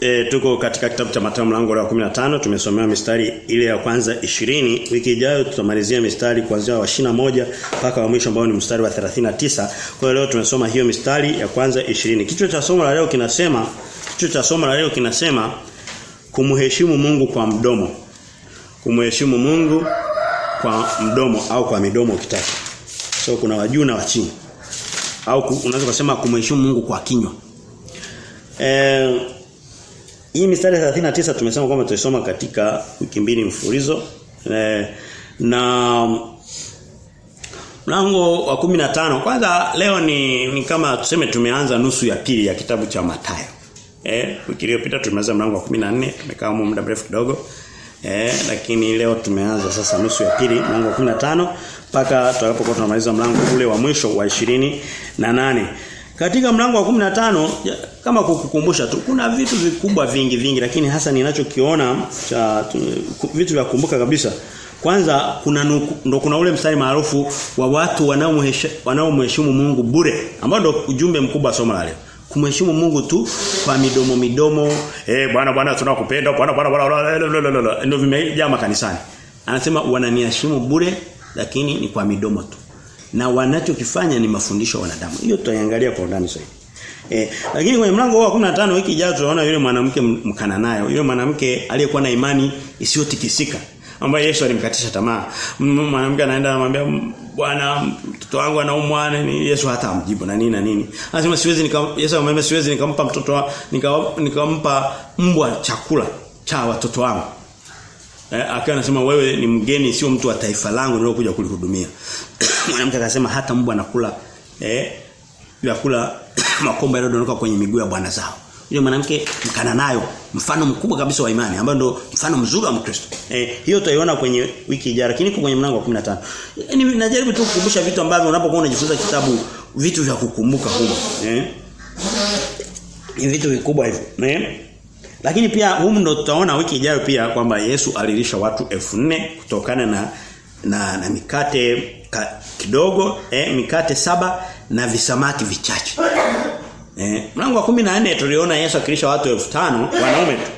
E, tuko katika kitabu cha Mathayo mlango wa 15 tumesomewa mistari ile ya kwanza 20 wiki ijayo tutamalizia mistari kuanzia wa 21 mpaka wa mwisho ambao ni mstari wa 39 kwa leo tumesoma hiyo mistari ya kwanza 20 kichwa cha somo la leo kinasema kichwa cha somo la leo kinasema kumheshimu Mungu kwa mdomo. Kumheshimu Mungu kwa mdomo au kwa midomo ukitaka. So kuna wajuu na wachini au unaweza kusema kumheshimu Mungu kwa kinywa. Eh hii mistari 39 tumesema kwamba tulisoma katika wiki mbili mfulizo e, na mlango wa 15 kwanza leo ni, ni kama tuseme tumeanza nusu ya pili ya kitabu cha Mathayo. Eh wiki iliyopita tumeanza mlango wa 14 tumekaa muda mrefu kidogo. Eh lakini leo tumeanza sasa nusu ya pili mlango wa 15 mpaka tutakapokuwa tunamaliza mlango ule wa mwisho wa 28. na nane katika mlango wa 15 kama kukukumbusha tu kuna vitu vikubwa vingi vingi lakini hasa ninachokiona cha vitu vya kukumbuka kabisa. Kwanza kuna nuku, ndo kuna ule mstari maarufu wa watu wanaomheshimu Mungu bure ambao ndo ujumbe mkubwa somo la leo. Kumheshimu Mungu tu kwa midomo midomo, eh bwana bwana tunakupenda, bwana bwana bwana ndio vimejaa makanisani. Anasema wananiheshimu bure lakini ni kwa midomo tu na wanachokifanya ni mafundisho ya wanadamu. Hiyo tutaiangalia kwa undani zaidi. Eh, lakini kwenye mlango wa 15 wiki ijayo tunaona yule mwanamke mkananayo, yule mwanamke aliyekuwa na imani isiyotikisika ambaye Yesu alimkatisha tamaa. Mwanamke anaenda anamwambia Bwana mtoto wangu anaumwa ni Yesu hata amjibu na nini na nini. Anasema siwezi nika Yesu amemwambia siwezi nikampa mtoto nikampa nika mbwa chakula cha watoto wangu. Eh, akawa anasema wewe ni mgeni sio mtu wa taifa langu nilokuja kulihudumia. Mwanamke akasema hata mbwa anakula eh vyakula makombo yanayodondoka kwenye miguu ya bwana zao. Yule mwanamke mkana nayo mfano mkubwa kabisa wa imani ambayo ndio mfano mzuri wa Mkristo. Eh hiyo utaiona kwenye wiki ijayo lakini kwenye mlango wa 15. Yaani najaribu tu kukumbusha vitu ambavyo unapokuwa unajifunza kitabu vitu vya kukumbuka huko. Eh? Ni vitu vikubwa hivyo. Eh? Lakini pia humu ndo tutaona wiki ijayo pia kwamba Yesu alilisha watu 4000 kutokana na na, na mikate ka, kidogo eh, mikate saba na visamaki vichache. Eh, mlango wa 14 tuliona Yesu akilisha watu elfu tano wanaume tu.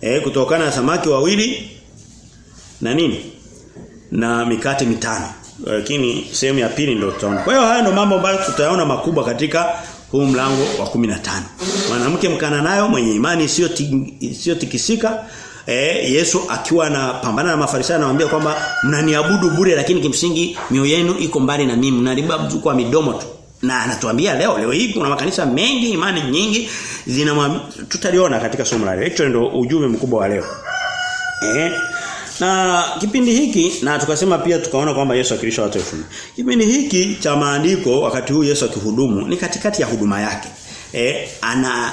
Eh, kutokana na samaki wawili na nini? Na mikate mitano. Lakini sehemu ya pili ndio tutaona. Kwa hiyo haya ndio mambo ambayo tutayaona makubwa katika huu mlango wa 15. Mwanamke mkana nayo mwenye imani isiyo isiyo tikisika eh, Yesu akiwa anapambana na Mafarisayo anawaambia kwamba mnaniabudu bure lakini kimsingi mioyo yenu iko mbali na mimi mnaniabudu kwa midomo tu. Na anatuambia leo leo hii kuna makanisa mengi imani nyingi zina tutaliona katika somo la leo. Hicho ndio ujumbe mkubwa wa leo. Eh na kipindi hiki na tukasema pia tukaona kwamba Yesu akilisha watu elfu. Kipindi hiki cha maandiko wakati huu Yesu akihudumu ni katikati ya huduma yake. Eh ana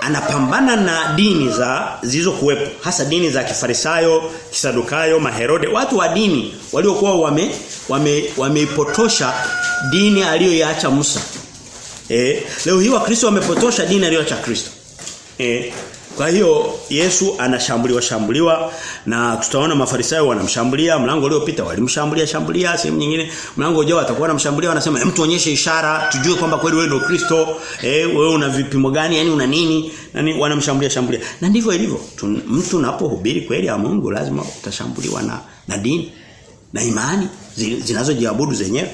anapambana na dini za zilizokuwepo hasa dini za Kifarisayo, Kisadukayo, Maherode, watu wa dini waliokuwa wame wameipotosha wame dini aliyoiacha Musa. Eh, leo hii wakristo wamepotosha dini aliyoacha Kristo. Eh, kwa hiyo Yesu anashambuliwa shambuliwa na tutaona Mafarisayo wanamshambulia. Mlango uliopita walimshambulia shambulia sehemu nyingine. Mlango ujao atakuwa anamshambulia wanasema hem tuonyeshe ishara tujue kwamba kweli wewe ndio Kristo. Eh wewe una vipimo gani? Yani una nini? Nani wanamshambulia shambulia. Na ndivyo ilivyo. Mtu unapohubiri kweli ya Mungu lazima utashambuliwa na na dini na imani zinazojiabudu zenyewe.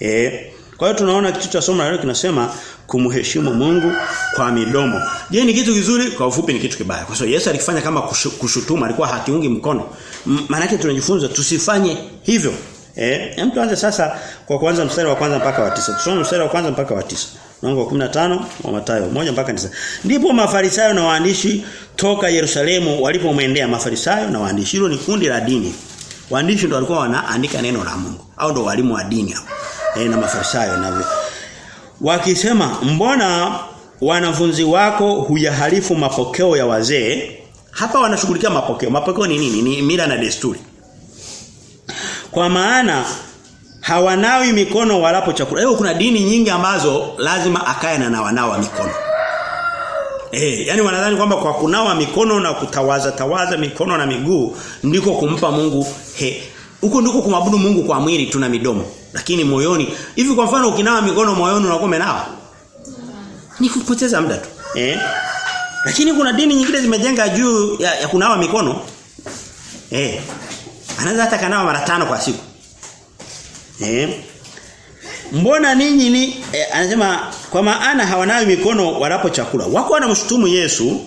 Eh kwa hiyo tunaona kitu cha somo leo kinasema kumheshimu Mungu kwa midomo. Je, ni kitu kizuri? Kwa ufupi ni kitu kibaya. Kwa sababu Yesu alikifanya kama kushutuma, alikuwa hakiungi mkono. Maana yake tunajifunza tusifanye hivyo. Eh, hem tuanze sasa kwa kwanza mstari wa kwanza mpaka wa tisa. Tusome mstari wa kwanza mpaka wa tisa. Mlango wa 15 wa Mathayo moja mpaka 9. Ndipo Mafarisayo na waandishi toka Yerusalemu walipomwendea Mafarisayo na waandishi. Hilo ni kundi la dini. Waandishi ndio walikuwa wanaandika neno la Mungu au ndio walimu wa dini hapo. Eh, na Mafarisayo na wakisema mbona wanafunzi wako huyaharifu mapokeo ya wazee? Hapa wanashughulikia mapokeo. Mapokeo ni nini? Ni mila na desturi. Kwa maana hawanawi mikono walapo chakula. Hiyo kuna dini nyingi ambazo lazima akae na wanawa mikono. Eh, yani wanadhani kwamba kwa kunawa mikono na kutawaza tawaza mikono na miguu ndiko kumpa Mungu he huko ndiko kumwabudu Mungu kwa mwili tuna midomo lakini moyoni hivi kwa mfano ukinawa mikono moyoni unakuwa umenawa ni kupoteza muda tu eh Lakini kuna dini nyingine zimejenga juu ya, ya kunawa mikono. Eh. Anaweza hata kanawa mara tano kwa siku. Eh. Mbona ninyi ni eh, anasema kwa maana hawanawi mikono wanapo chakula. Wako wanamshutumu Yesu,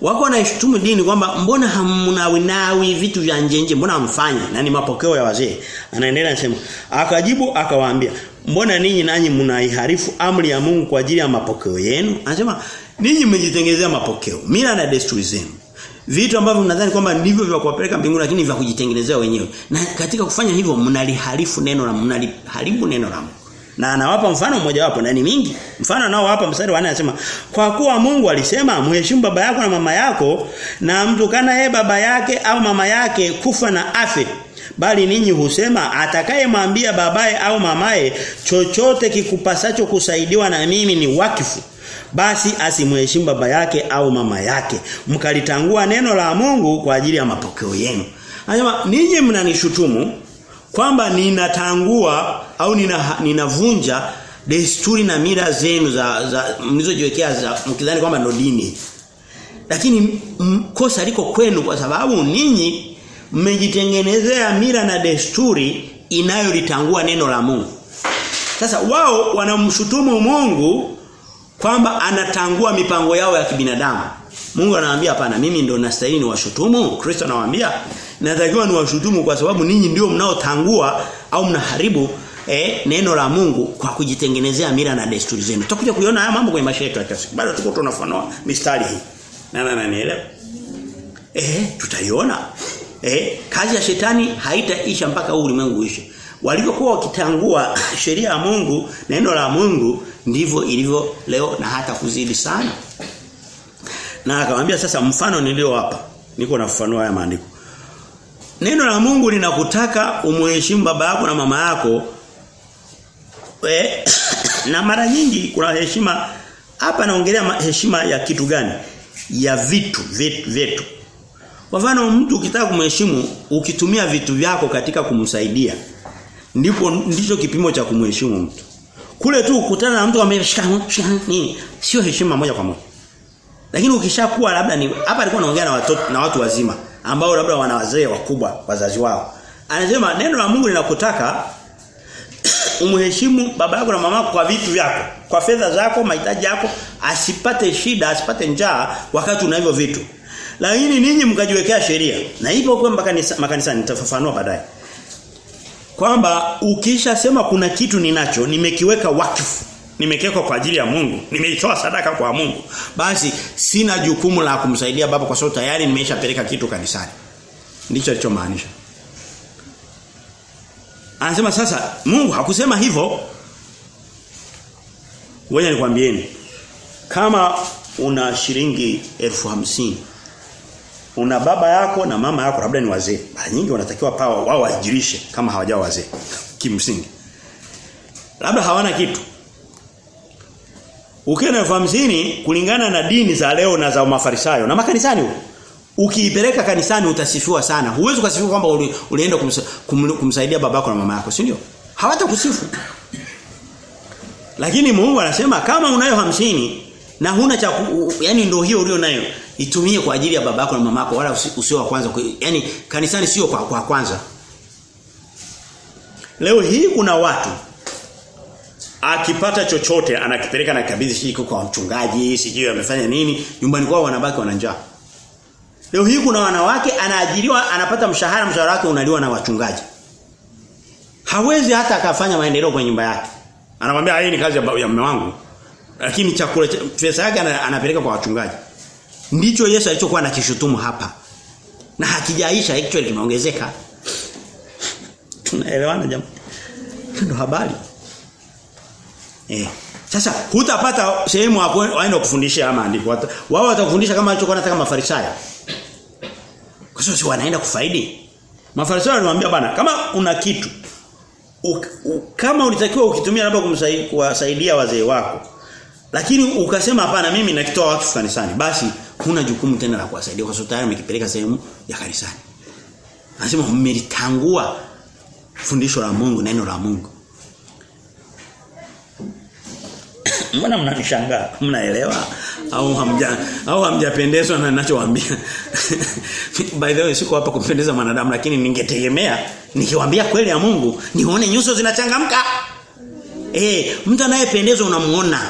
wako wanaishutumu dini kwamba mbona hamnawinawi vitu vya nje nje, mbona mfanye Na ni mapokeo ya wazee. Anaendelea anasema, akajibu akawaambia, mbona ninyi nanyi mnaiharifu amri ya Mungu kwa ajili ya mapokeo yenu? Anasema, ninyi mmejitengenezea mapokeo, mila na desturi zenu. Vitu ambavyo mnadhani kwamba ndivyo vya kuwapeleka mbinguni lakini vya kujitengenezea wenyewe. Na katika kufanya hivyo mnaliharifu neno la mnaliharibu neno la Mungu. Na anawapa mfano mmoja wapo na ni mingi. Mfano nao hapa mstari wa 4 anasema kwa kuwa Mungu alisema mheshimu baba yako na mama yako na mtukana yeye baba yake au mama yake kufa na afe. Bali ninyi husema atakayemwambia babaye au mamaye chochote kikupasacho kusaidiwa na mimi ni wakifu. Basi asimheshimu baba yake au mama yake. Mkalitangua neno la Mungu kwa ajili ya mapokeo yenu. Anasema ninyi mnanishutumu kwamba ninatangua au ninavunja nina, desturi na mira zenu za, za mlizojiwekea za mkidhani kwamba ndo dini. Lakini kosa liko kwenu kwa sababu ninyi mmejitengenezea mira na desturi inayolitangua neno la Mungu. Sasa wao wanamshutumu Mungu kwamba anatangua mipango yao ya kibinadamu. Mungu anawaambia hapana mimi ndo nastahili niwashutumu. Kristo anawaambia natakiwa niwashutumu kwa sababu ninyi ndio mnaotangua au mnaharibu eh, neno la Mungu kwa kujitengenezea mila na desturi zenu. Tutakuja kuiona haya mambo kwenye maisha yetu hata siku. Bado tuko tunafanoa mistari hii. Na na naelewa. Eh, tutaiona. Eh, kazi ya shetani haitaisha mpaka huu ulimwengu uishe. Walivyokuwa wakitangua sheria ya Mungu, neno la Mungu ndivyo ilivyo leo na hata kuzidi sana. Na akamwambia sasa mfano nilio hapa. Niko nafafanua haya maandiko. Neno la Mungu linakutaka umheshimu baba yako na mama yako. E, na mara nyingi kuna heshima hapa naongelea heshima ya kitu gani? Ya vitu, vitu, vitu. Kwa mfano mtu ukitaka kumheshimu ukitumia vitu vyako katika kumsaidia ndipo ndicho kipimo cha kumheshimu mtu. Kule tu ukutana na mtu ameshika nini? Sio heshima moja kwa moja. Lakini ukishakuwa labda ni hapa alikuwa anaongea na watoto na watu wazima ambao labda wana wazee wakubwa wazazi wao. Anasema neno la Mungu linakutaka umheshimu baba yako na mama kwa vitu vyako, kwa fedha zako, mahitaji yako, asipate shida, asipate njaa wakati una hivyo vitu. Lakini ninyi mkajiwekea sheria. Na hivyo kwa makanisa makanisani nitafafanua baadaye. Kwamba ukisha sema kuna kitu ninacho, nimekiweka wakfu nimekiweka kwa ajili ya Mungu, nimeitoa sadaka kwa Mungu. Basi sina jukumu la kumsaidia baba kwa sababu tayari nimeshapeleka kitu kanisani. Ndicho alichomaanisha. Anasema sasa Mungu hakusema hivyo. Ngoja nikwambieni. Kama una shilingi elfu hamsini una baba yako na mama yako labda ni wazee. Mara nyingi wanatakiwa pawa wao waajirishe kama hawajawa wazee. Kimsingi. Labda hawana kitu. Ukiwa na elfu kulingana na dini za leo na za mafarisayo na makanisani huko. Ukiipeleka kanisani utasifiwa sana. Huwezi kusifiwa kwamba uli, ulienda kumsa, kum, kumsaidia babako na mama yako, si ndio? Hawatakusifu. Lakini Mungu anasema kama unayo hamsini na huna cha yani ndio hiyo ulio nayo itumie kwa ajili ya babako na mamako wala usio wa kwanza yani kanisani sio kwa, kwa kwanza. Leo hii kuna watu akipata chochote anakipeleka na kabidhi shiko kwa mchungaji, sijui amefanya nini, nyumbani kwao wanabaki wana njaa. Leo hii kuna wanawake anaajiriwa anapata mshahara mshahara wake unaliwa na wachungaji. Hawezi hata akafanya maendeleo kwa nyumba yake. Anamwambia hii ni kazi ya mume wangu. Lakini chakula pesa yake anapeleka kwa wachungaji. Ndicho Yesu alichokuwa anakishutumu hapa. Na hakijaisha actually kimeongezeka. Tunaelewana jamani? Ndio habari. Eh. Sasa hutapata sehemu waende kufundisha maandiko. Wao watakufundisha kama alichokuwa anataka mafarisayo. Kwa sababu si wanaenda kufaidi. Mafarisayo wanamwambia bana kama una kitu u, u, kama ulitakiwa ukitumia labda kumsaidia wazee wako lakini ukasema hapana mimi nakitoa watu kanisani basi huna jukumu tena la kuwasaidia kwa sababu tayari umekipeleka sehemu ya kanisani. Anasema mmelitangua fundisho la Mungu neno la Mungu. Mbona mnanishangaa? Mnaelewa au hamja au hamjapendezwa na ninachowaambia? By the way siko hapa kumpendeza mwanadamu lakini ningetegemea nikiwaambia kweli ya Mungu nione nyuso zinachangamka. Eh, mtu anayependezwa unamuona.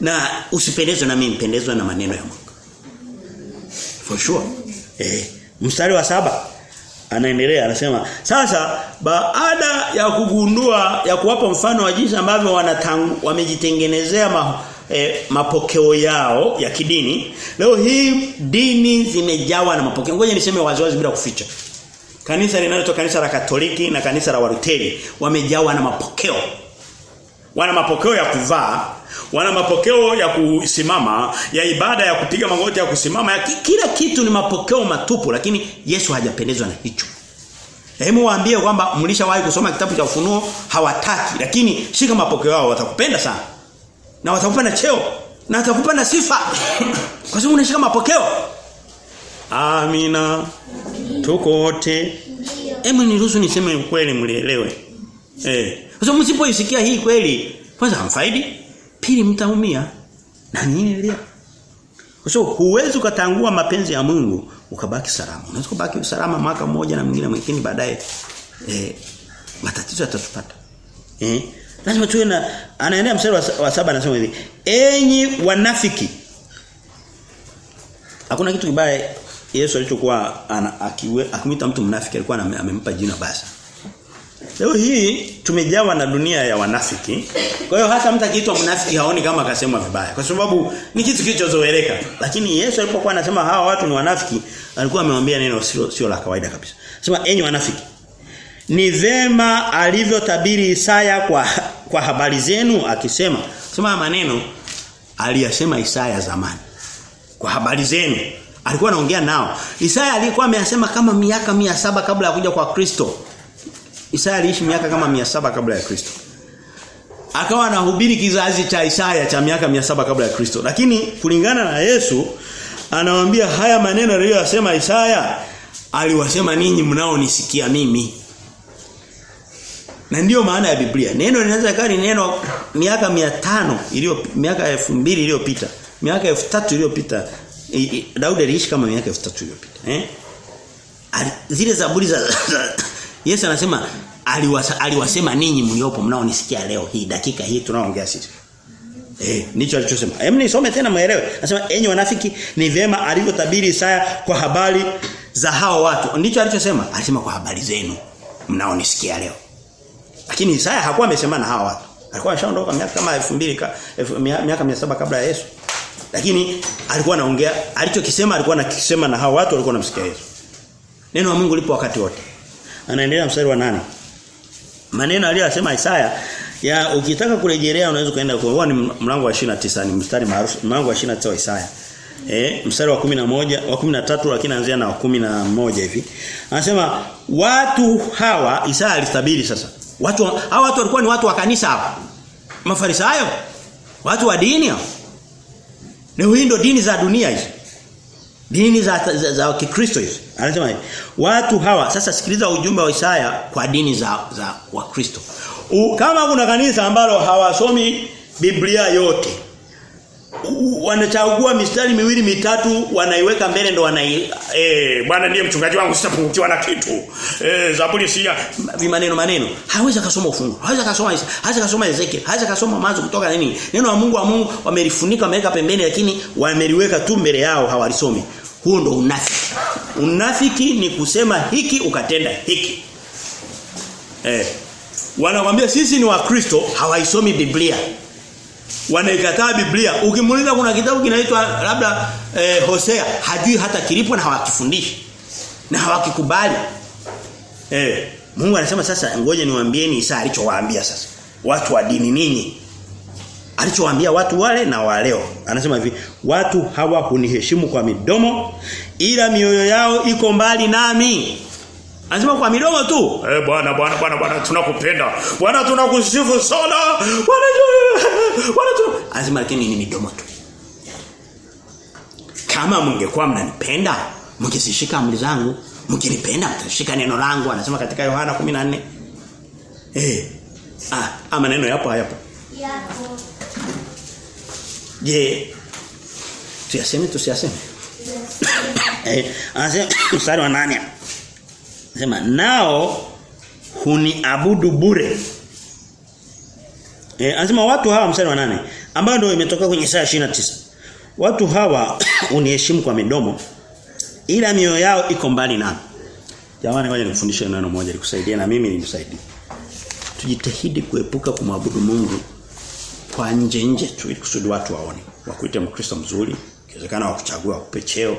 Na usipendezwe na mimi pendezwa na maneno ya Mungu. For sure. Eh, mstari wa saba anaendelea anasema sasa baada ya kugundua ya kuwapa mfano wa jinsi ambavyo wamejitengenezea ma, eh, mapokeo yao ya kidini leo hii dini zimejawa na mapokeo. Ngoja niseme waziwazi bila kuficha. Kanisa linaloitwa kanisa la Katoliki na kanisa la waruteli wamejawa na mapokeo. Wana mapokeo ya kuvaa wana mapokeo ya kusimama ya ibada ya kupiga magoti ya kusimama ya kila kitu ni mapokeo matupu lakini Yesu hajapendezwa na hicho. Hebu waambie kwamba mlishawahi kusoma kitabu cha ufunuo hawataki lakini shika mapokeo yao watakupenda sana. Na watakupa na cheo na watakupa na sifa. Kwa sababu unashika mapokeo. Amina. Tuko wote. Hebu niruhusu niseme ukweli mlielewe. Eh. Kwa sababu msipoisikia hii kweli kwanza hamfaidi pili mtaumia. Na nini lia kwa sababu huwezi ukatangua mapenzi ya Mungu ukabaki salama. Unaweza kubaki salama mwaka mmoja na mwingine mwingine baadaye. Eh matatizo yatatupata. Eh lazima tuwe na anaendea mstari wa, wa saba anasema hivi enyi wanafiki. Hakuna kitu kibaya Yesu alichokuwa akimwita mtu mnafiki alikuwa amempa jina basi Leo hii tumejawa na dunia ya wanafiki. Kwa hiyo hata mtu akiitwa mnafiki haoni kama akasema vibaya kwa sababu ni kitu kilichozoeleka. Lakini Yesu alipokuwa anasema hawa watu ni wanafiki, alikuwa amemwambia neno sio sio la kawaida kabisa. Sema enyi wanafiki. Ni vema alivyotabiri Isaya kwa kwa habari zenu akisema, sema maneno aliyasema Isaya zamani. Kwa habari zenu alikuwa anaongea nao. Isaya alikuwa ameyasema kama miaka mia saba kabla ya kuja kwa Kristo. Isaya aliishi miaka kama mia saba kabla ya Kristo. Akawa anahubiri kizazi cha Isaya cha miaka mia saba kabla ya Kristo. Lakini kulingana na Yesu anawaambia haya maneno aliyosema Isaya aliwasema ninyi mnaonisikia mimi. Na ndiyo maana ya Biblia. Neno linaweza kuwa neno miaka 500 iliyo miaka 2000 iliyopita, miaka 3000 iliyopita. Daudi aliishi kama miaka 3000 iliyopita, eh? Zile zaburi za, za Yesu anasema aliwasa, aliwasema ninyi mliopo mnaonisikia leo hii dakika hii tunaoongea sisi. Eh, ndicho alichosema. Hem nisome tena muelewe. Anasema enyi wanafiki ni vyema alivyotabiri Isaya kwa habari za hao watu. Ndicho alichosema. Alisema kwa habari zenu mnaonisikia leo. Lakini Isaya hakuwa amesema na hao watu. Alikuwa ameshaondoka miaka kama 2000 miaka 700 kabla ya Yesu. Lakini alikuwa anaongea alichokisema alikuwa anakisema na hao watu walikuwa wanamsikia Yesu. Neno la Mungu lipo wakati wote. Anaendelea mstari wa nane Maneno aliyosema Isaya ya ukitaka kurejelea unaweza kaenda kwa ni mlango wa 29 ni mstari maarufu mlango wa 29 wa Isaya. Eh mstari wa 11 wa 13 lakini anaanzia na wa 11 hivi. Anasema watu hawa Isaya alitabiri sasa. Watu hawa watu walikuwa ni watu wa kanisa hapa. Mafarisayo. Watu wa dini hao. Leo hii ndo dini za dunia hizi. Dini za za, za Kikristo hizo. Anasema hivi. Watu hawa sasa sikiliza ujumbe wa Isaya kwa dini za za Wakristo. Kama kuna kanisa ambalo hawasomi Biblia yote wanachagua mistari miwili mitatu wanaiweka mbele ndo wanai eh bwana ndiye mchungaji wangu sitapungukiwa na kitu. Eh zaburi sia vimaneno maneno hawezi kusoma ufungu. Hawezi kusoma hawezi kusoma Ezekiel. Hawezi kusoma mwanzo kutoka nini. Neno la Mungu wa Mungu wamelifunika wameweka pembeni lakini wameliweka tu mbele yao hawalisomi. Huo ndo unafiki. Unafiki ni kusema hiki ukatenda hiki. Eh wanakuambia sisi ni wakristo hawaisomi Biblia wanaikataa Biblia. Ukimuuliza kuna kitabu kinaitwa labda eh, Hosea, hajui hata kilipo na hawakifundishi. Na hawakikubali. Eh, Mungu anasema sasa ngoja niwaambieni Isa alichowaambia sasa. Watu wa dini nini Alichowaambia watu wale na waleo. Anasema hivi, watu hawa huniheshimu kwa midomo ila mioyo yao iko mbali nami. Anasema kwa midomo tu. Eh bwana bwana bwana bwana tunakupenda. Bwana tunakusifu sana. Bwana Bwana tu. Anasema lakini ni midomo tu. Kama mngekuwa mnanipenda, mngezishika amri zangu, mkinipenda mtashika neno langu anasema katika Yohana 14. Eh. Ah, ama neno yapo hayapo. Yapo. Je, tuyaseme tusiyaseme? eh, anasema mstari wa 8. Anasema nao huniabudu bure. Eh, anasema watu hawa mstari wa nane ambao ndio imetoka kwenye saa 29. Watu hawa uniheshimu kwa midomo ila mioyo yao iko mbali nami. Jamani ngoja nikufundishe neno moja likusaidie na mimi nimsaidie. Tujitahidi kuepuka kumwabudu Mungu kwa nje nje tu ili kusudi watu waone. Wakuite Mkristo mzuri, ikiwezekana wakuchagua kupecheo.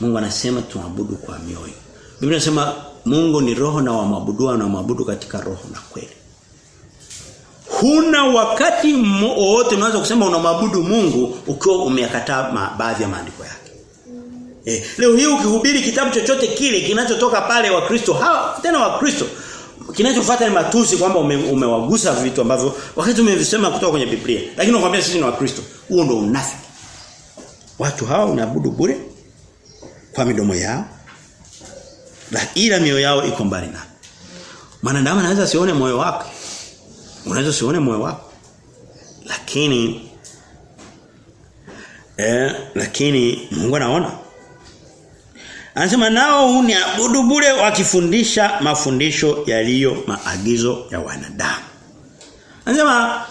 Mungu anasema tuabudu kwa mioyo. Biblia inasema Mungu ni roho na wamwabudu na wamwabudu katika roho na kweli. Huna wakati wote unaweza kusema unamwabudu Mungu ukiwa umeyakataa baadhi ya maandiko yake. Eh, leo hii ukihubiri kitabu chochote kile kinachotoka pale wa Kristo hawa tena wa Kristo kinachofuata ni matusi kwamba ume, umewagusa vitu ambavyo wakati umevisema kutoka kwenye Biblia lakini unakwambia sisi ni wa Kristo huo ndio unafiki watu hawa unaabudu bure kwa midomo yao ila mioyo yao iko mbali na mwanadamu anaweza sione moyo wake unaweza sione moyo wako lakini eh lakini Mungu anaona Anasema nao huniabudu bure wakifundisha mafundisho yaliyo maagizo ya wanadamu. Anasema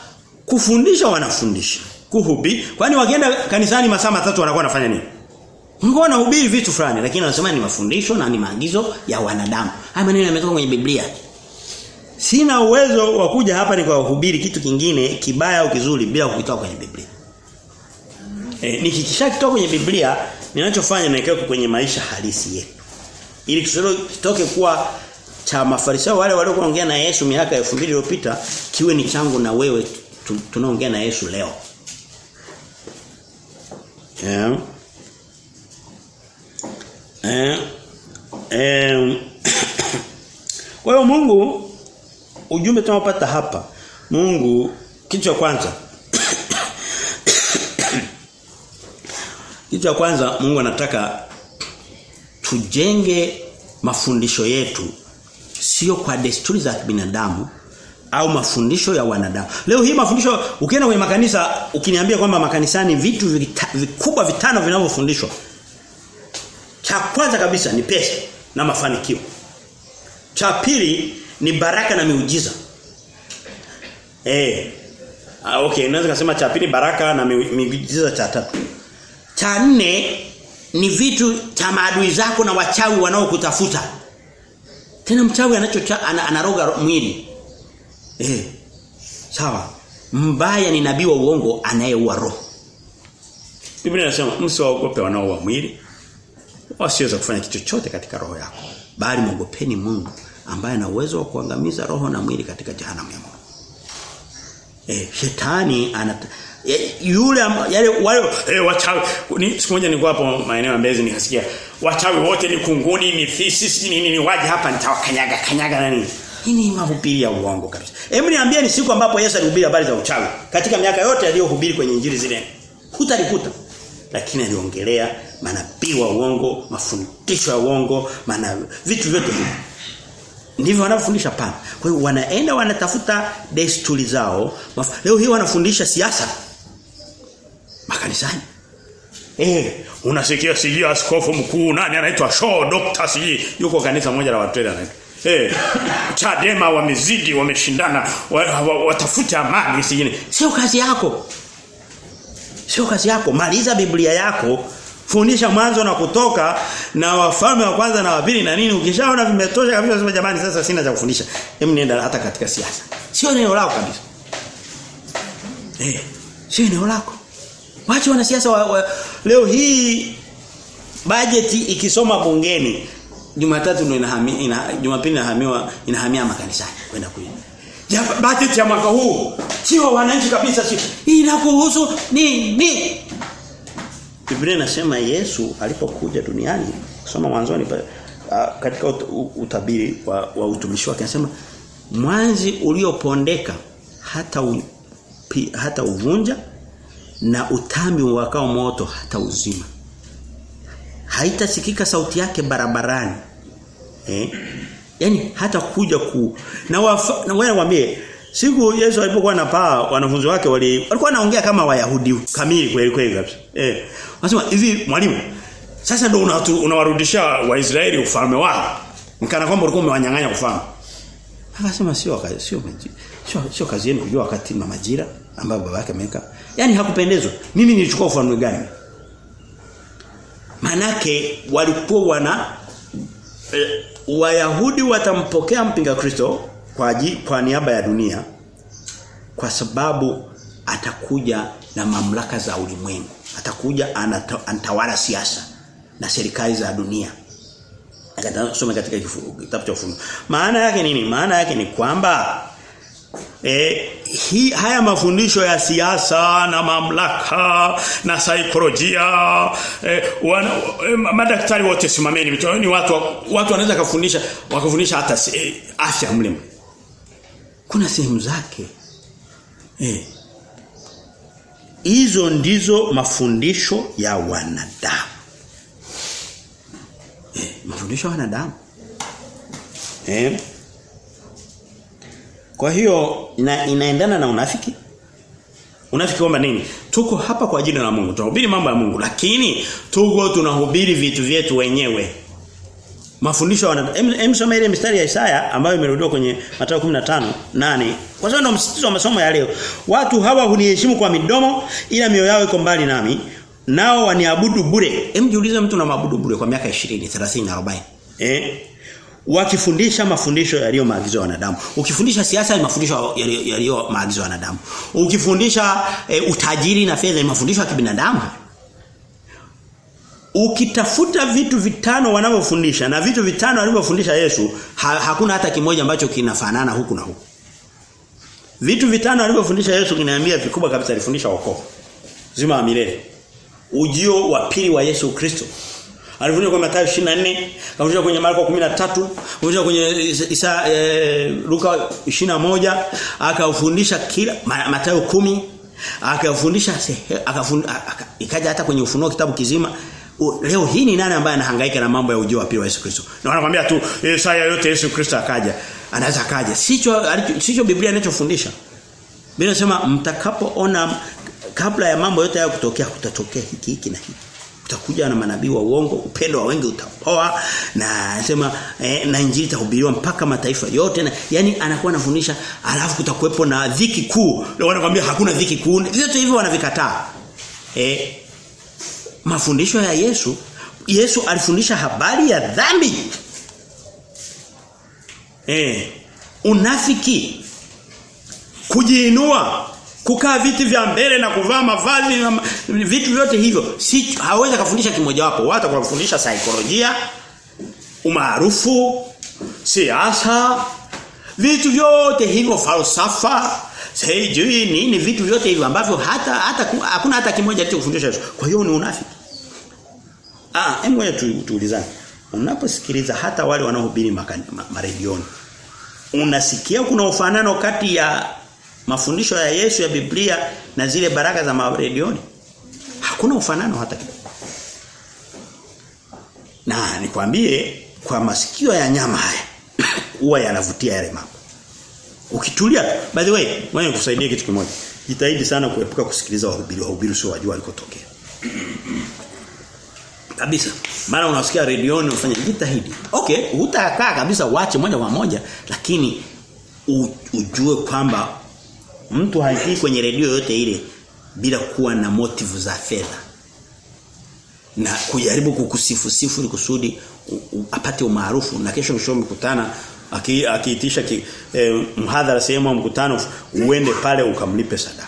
kufundisha wanafundisha. kuhubi kwani wakienda kanisani masaa matatu wanakuwa wanafanya nini? Mungu anahubiri vitu fulani lakini anasema ni mafundisho na ni maagizo ya wanadamu. Haya maneno yametoka kwenye Biblia. Sina uwezo wa kuja hapa nikawahubiri kitu kingine kibaya au kizuri bila kukitoa kwenye Biblia. E, nikikishakitoa kwenye Biblia ninachofanya nakiweka kwenye maisha halisi yetu. Ili kitoke kuwa cha mafarisayo wale waliokuongea na Yesu miaka 2000 iliyopita kiwe ni changu na wewe tunaongea na Yesu leo. Yeah. Eh. Eh. Kwa hiyo Mungu ujumbe tunaopata hapa. Mungu kitu cha kwanza Kitu cha kwanza Mungu anataka tujenge mafundisho yetu sio kwa desturi za binadamu au mafundisho ya wanadamu. Leo hii mafundisho ukienda kwenye makanisa ukiniambia kwamba makanisani vitu vikubwa vitano vinavyofundishwa. Cha kwanza kabisa ni pesa na mafanikio. Cha pili ni baraka na miujiza. Eh. Ah, okay, unaweza kusema cha pili baraka na miujiza cha tatu. Cha nne ni vitu cha maadui zako na wachawi wanaokutafuta. Tena mchawi anacho anaroga mwili. Eh. Sawa. Mbaya ni nabii wa uongo anayeua roho. Biblia inasema msiwaogope wanaoua mwili. Wasiweza kufanya kitu chochote katika roho yako. Bali mwogopeni Mungu ambaye ana uwezo wa kuangamiza roho na mwili katika jehanamu ya moto. Eh, shetani ana yule yale wale eh, wachawi ni siku moja nilikuwa hapo maeneo ya Mbezi nikasikia wachawi wote ni kunguni ni fisi nini ni waje hapa nitawakanyaga kanyaga nani hii ni mahubiri ya uongo kabisa hebu niambie ni siku ambapo Yesu alihubiri habari za uchawi katika miaka yote aliyohubiri kwenye injili zile hutalikuta lakini aliongelea manabii wa uongo mafundisho ya uongo mana vitu vyote hivi. Ndivyo wanafundisha pana. Kwa hiyo wanaenda wanatafuta desturi zao. Leo hii wanafundisha siasa. Makanisani. Eh unasikia siji askofu mkuu nani anaitwa show Dr. sijui yuko kanisa moja la watu anaitwa eh Chadema wamezidi wameshindana watafuta amani sijini sio kazi yako sio kazi yako. Maliza biblia yako. Fundisha mwanzo na kutoka na wafalme wa kwanza na wapili na nini. Ukishaona vimetosha kabisa sema jamani sasa sina cha kufundisha. Hem nienda hata katika siasa. Sio eneo lako kabisa. Eh sio eneo lako. Wacha wanasiasa wa, wa, leo hii bajeti ikisoma bungeni Jumatatu ndio inahamia ina, Jumapili inahamiwa inahamia makanisani kwenda kuiba ya bajeti ya mwaka huu. Sio wananchi kabisa si inakuhusu nini? Biblia inasema Yesu alipokuja duniani kusoma mwanzoni uh, katika ut, utabiri wa, wa utumishi wake anasema mwanzi uliopondeka hata u, pi, hata uvunja na utambi wakao moto hata uzima. Haitasikika sauti yake barabarani. Eh yani hata kuja ku na wafa, wewe waambie Siku Yesu alipokuwa anapaa wanafunzi wake wali walikuwa wanaongea kama Wayahudi kamili kweli kweli kabisa. Eh. Anasema hivi mwalimu sasa ndio unawarudisha Waisraeli ufalme wao. Mkana kwamba ulikuwa umewanyang'anya ufalme. Akasema sio sio sio sio kazi yenu kujua wakati na majira ambayo baba yake ameweka. Yaani hakupendezwa. Mimi nilichukua ufalme gani? Manake walikuwa wana e, Wayahudi watampokea mpinga Kristo kwa kwa niaba ya dunia kwa sababu atakuja na mamlaka za ulimwengu. Atakuja anatawala siasa na serikali za dunia. Akasoma katika kitabu cha Ufunuo. Maana yake nini? Maana yake ni kwamba E, hi, haya mafundisho ya siasa na mamlaka na saikolojia. E, wana, e, madaktari wote simameni ni watu watu wanaweza kufundisha wakafundisha hata e, afya mlimu kuna sehemu zake. Eh hizo ndizo mafundisho ya wanadamu. Eh mafundisho ya wanadamu. Eh kwa hiyo ina, inaendana na unafiki. Unafiki kwamba nini? Tuko hapa kwa ajili ya Mungu. Tunahubiri mambo ya Mungu, lakini tuko tunahubiri vitu vyetu wenyewe. Mafundisho wana em soma ile mistari ya Isaya ambayo imerudiwa kwenye Mathayo 15 nane. Kwa sababu ndio msisitizo wa masomo ya leo. Watu hawa huniheshimu kwa midomo ila mioyo yao iko mbali nami. Nao waniabudu bure. Hem jiulize mtu na maabudu bure kwa miaka 20, 30, 40. Eh? Wakifundisha mafundisho yaliyo maagizo ya wanadamu. Ukifundisha siasa ni mafundisho yaliyo maagizo ya wanadamu. Ukifundisha e, utajiri na fedha ni mafundisho ya kibinadamu. Ukitafuta vitu vitano wanavyofundisha na vitu vitano alivyofundisha Yesu, ha, hakuna hata kimoja ambacho kinafanana huku na huku. Vitu vitano alivyofundisha Yesu kinaambia vikubwa kabisa alifundisha wokovu. Zima wa milele. Ujio wa pili wa Yesu Kristo Alifundisha kwa Mathayo 24, akafundisha kwenye Marko 13, akafundisha kwenye Isa e, Luka 21, akafundisha kila Mathayo 10, akafundisha akafundisha ikaja hata kwenye ufunuo kitabu kizima. O, leo hii ni nani ambaye anahangaika na mambo ya ujio wa pili wa Yesu Kristo? Na wanakuambia tu Isaya yote Yesu Kristo akaja. Anaweza akaja. Sicho sicho Biblia inachofundisha. Biblia inasema mtakapoona kabla ya mambo yote hayo kutokea kutatokea hiki hiki na hiki utakuja na manabii wa uongo upendo wa wengi utapoa na anasema eh, na injili itahubiriwa mpaka mataifa yote na yani anakuwa anafundisha alafu kutakuwepo na dhiki kuu. Leo wanakuambia hakuna dhiki kuu. Vyote hivyo wanavikataa. Eh mafundisho ya Yesu Yesu alifundisha habari ya dhambi. Eh unafiki kujiinua kukaa viti vya mbele na kuvaa mavazi na vitu vyote hivyo. Si hawezi kufundisha kimoja wapo kwa kufundisha saikolojia umaarufu siasa vitu vyote hivyo falsafa sijui nini vitu vyote hivyo ambavyo hata hata hakuna hata kimoja kilichofundisha Yesu kwa hiyo ni unafiki. Ah hebu tu, tuulizane. Unaposikiliza hata wale wanaohubiri maredioni unasikia kuna ufanano kati ya mafundisho ya Yesu ya Biblia na zile baraka za maredioni. Hakuna ufanano hata kidogo. Na nikwambie kwa masikio ya nyama haya huwa yanavutia yale mambo. Ukitulia by the way wewe kusaidia kitu kimoja. Jitahidi sana kuepuka kusikiliza wahubiri wahubiri sio wajua alikotokea. kabisa. Mara unasikia redioni unafanya jitahidi. Okay hutakaa kabisa uache moja kwa moja lakini ujue kwamba mtu haingii kwenye redio yote ile bila kuwa na motive za fedha. Na kujaribu kukusifu sifu ili kusudi apate umaarufu. Na kesho mshomo mkutana akiitisha aki eh, mhadhara sehemu mkutano uende pale ukamlipe sadaka.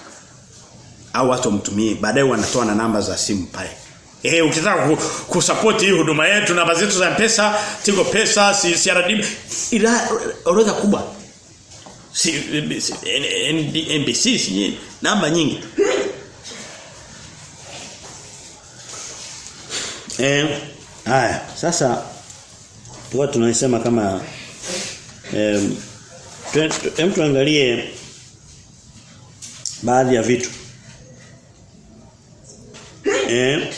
Au watu mtumie baadaye wanatoa na namba za simu pale. Eh ukitaka kusupport hii huduma yetu namba zetu za pesa, Tigo Pesa, CRDB ila orodha kubwa. Si, NBC si namba nyingi. Eh haya sasa kwa tunasema kama eh mtu tuangalie baadhi ya vitu. Eh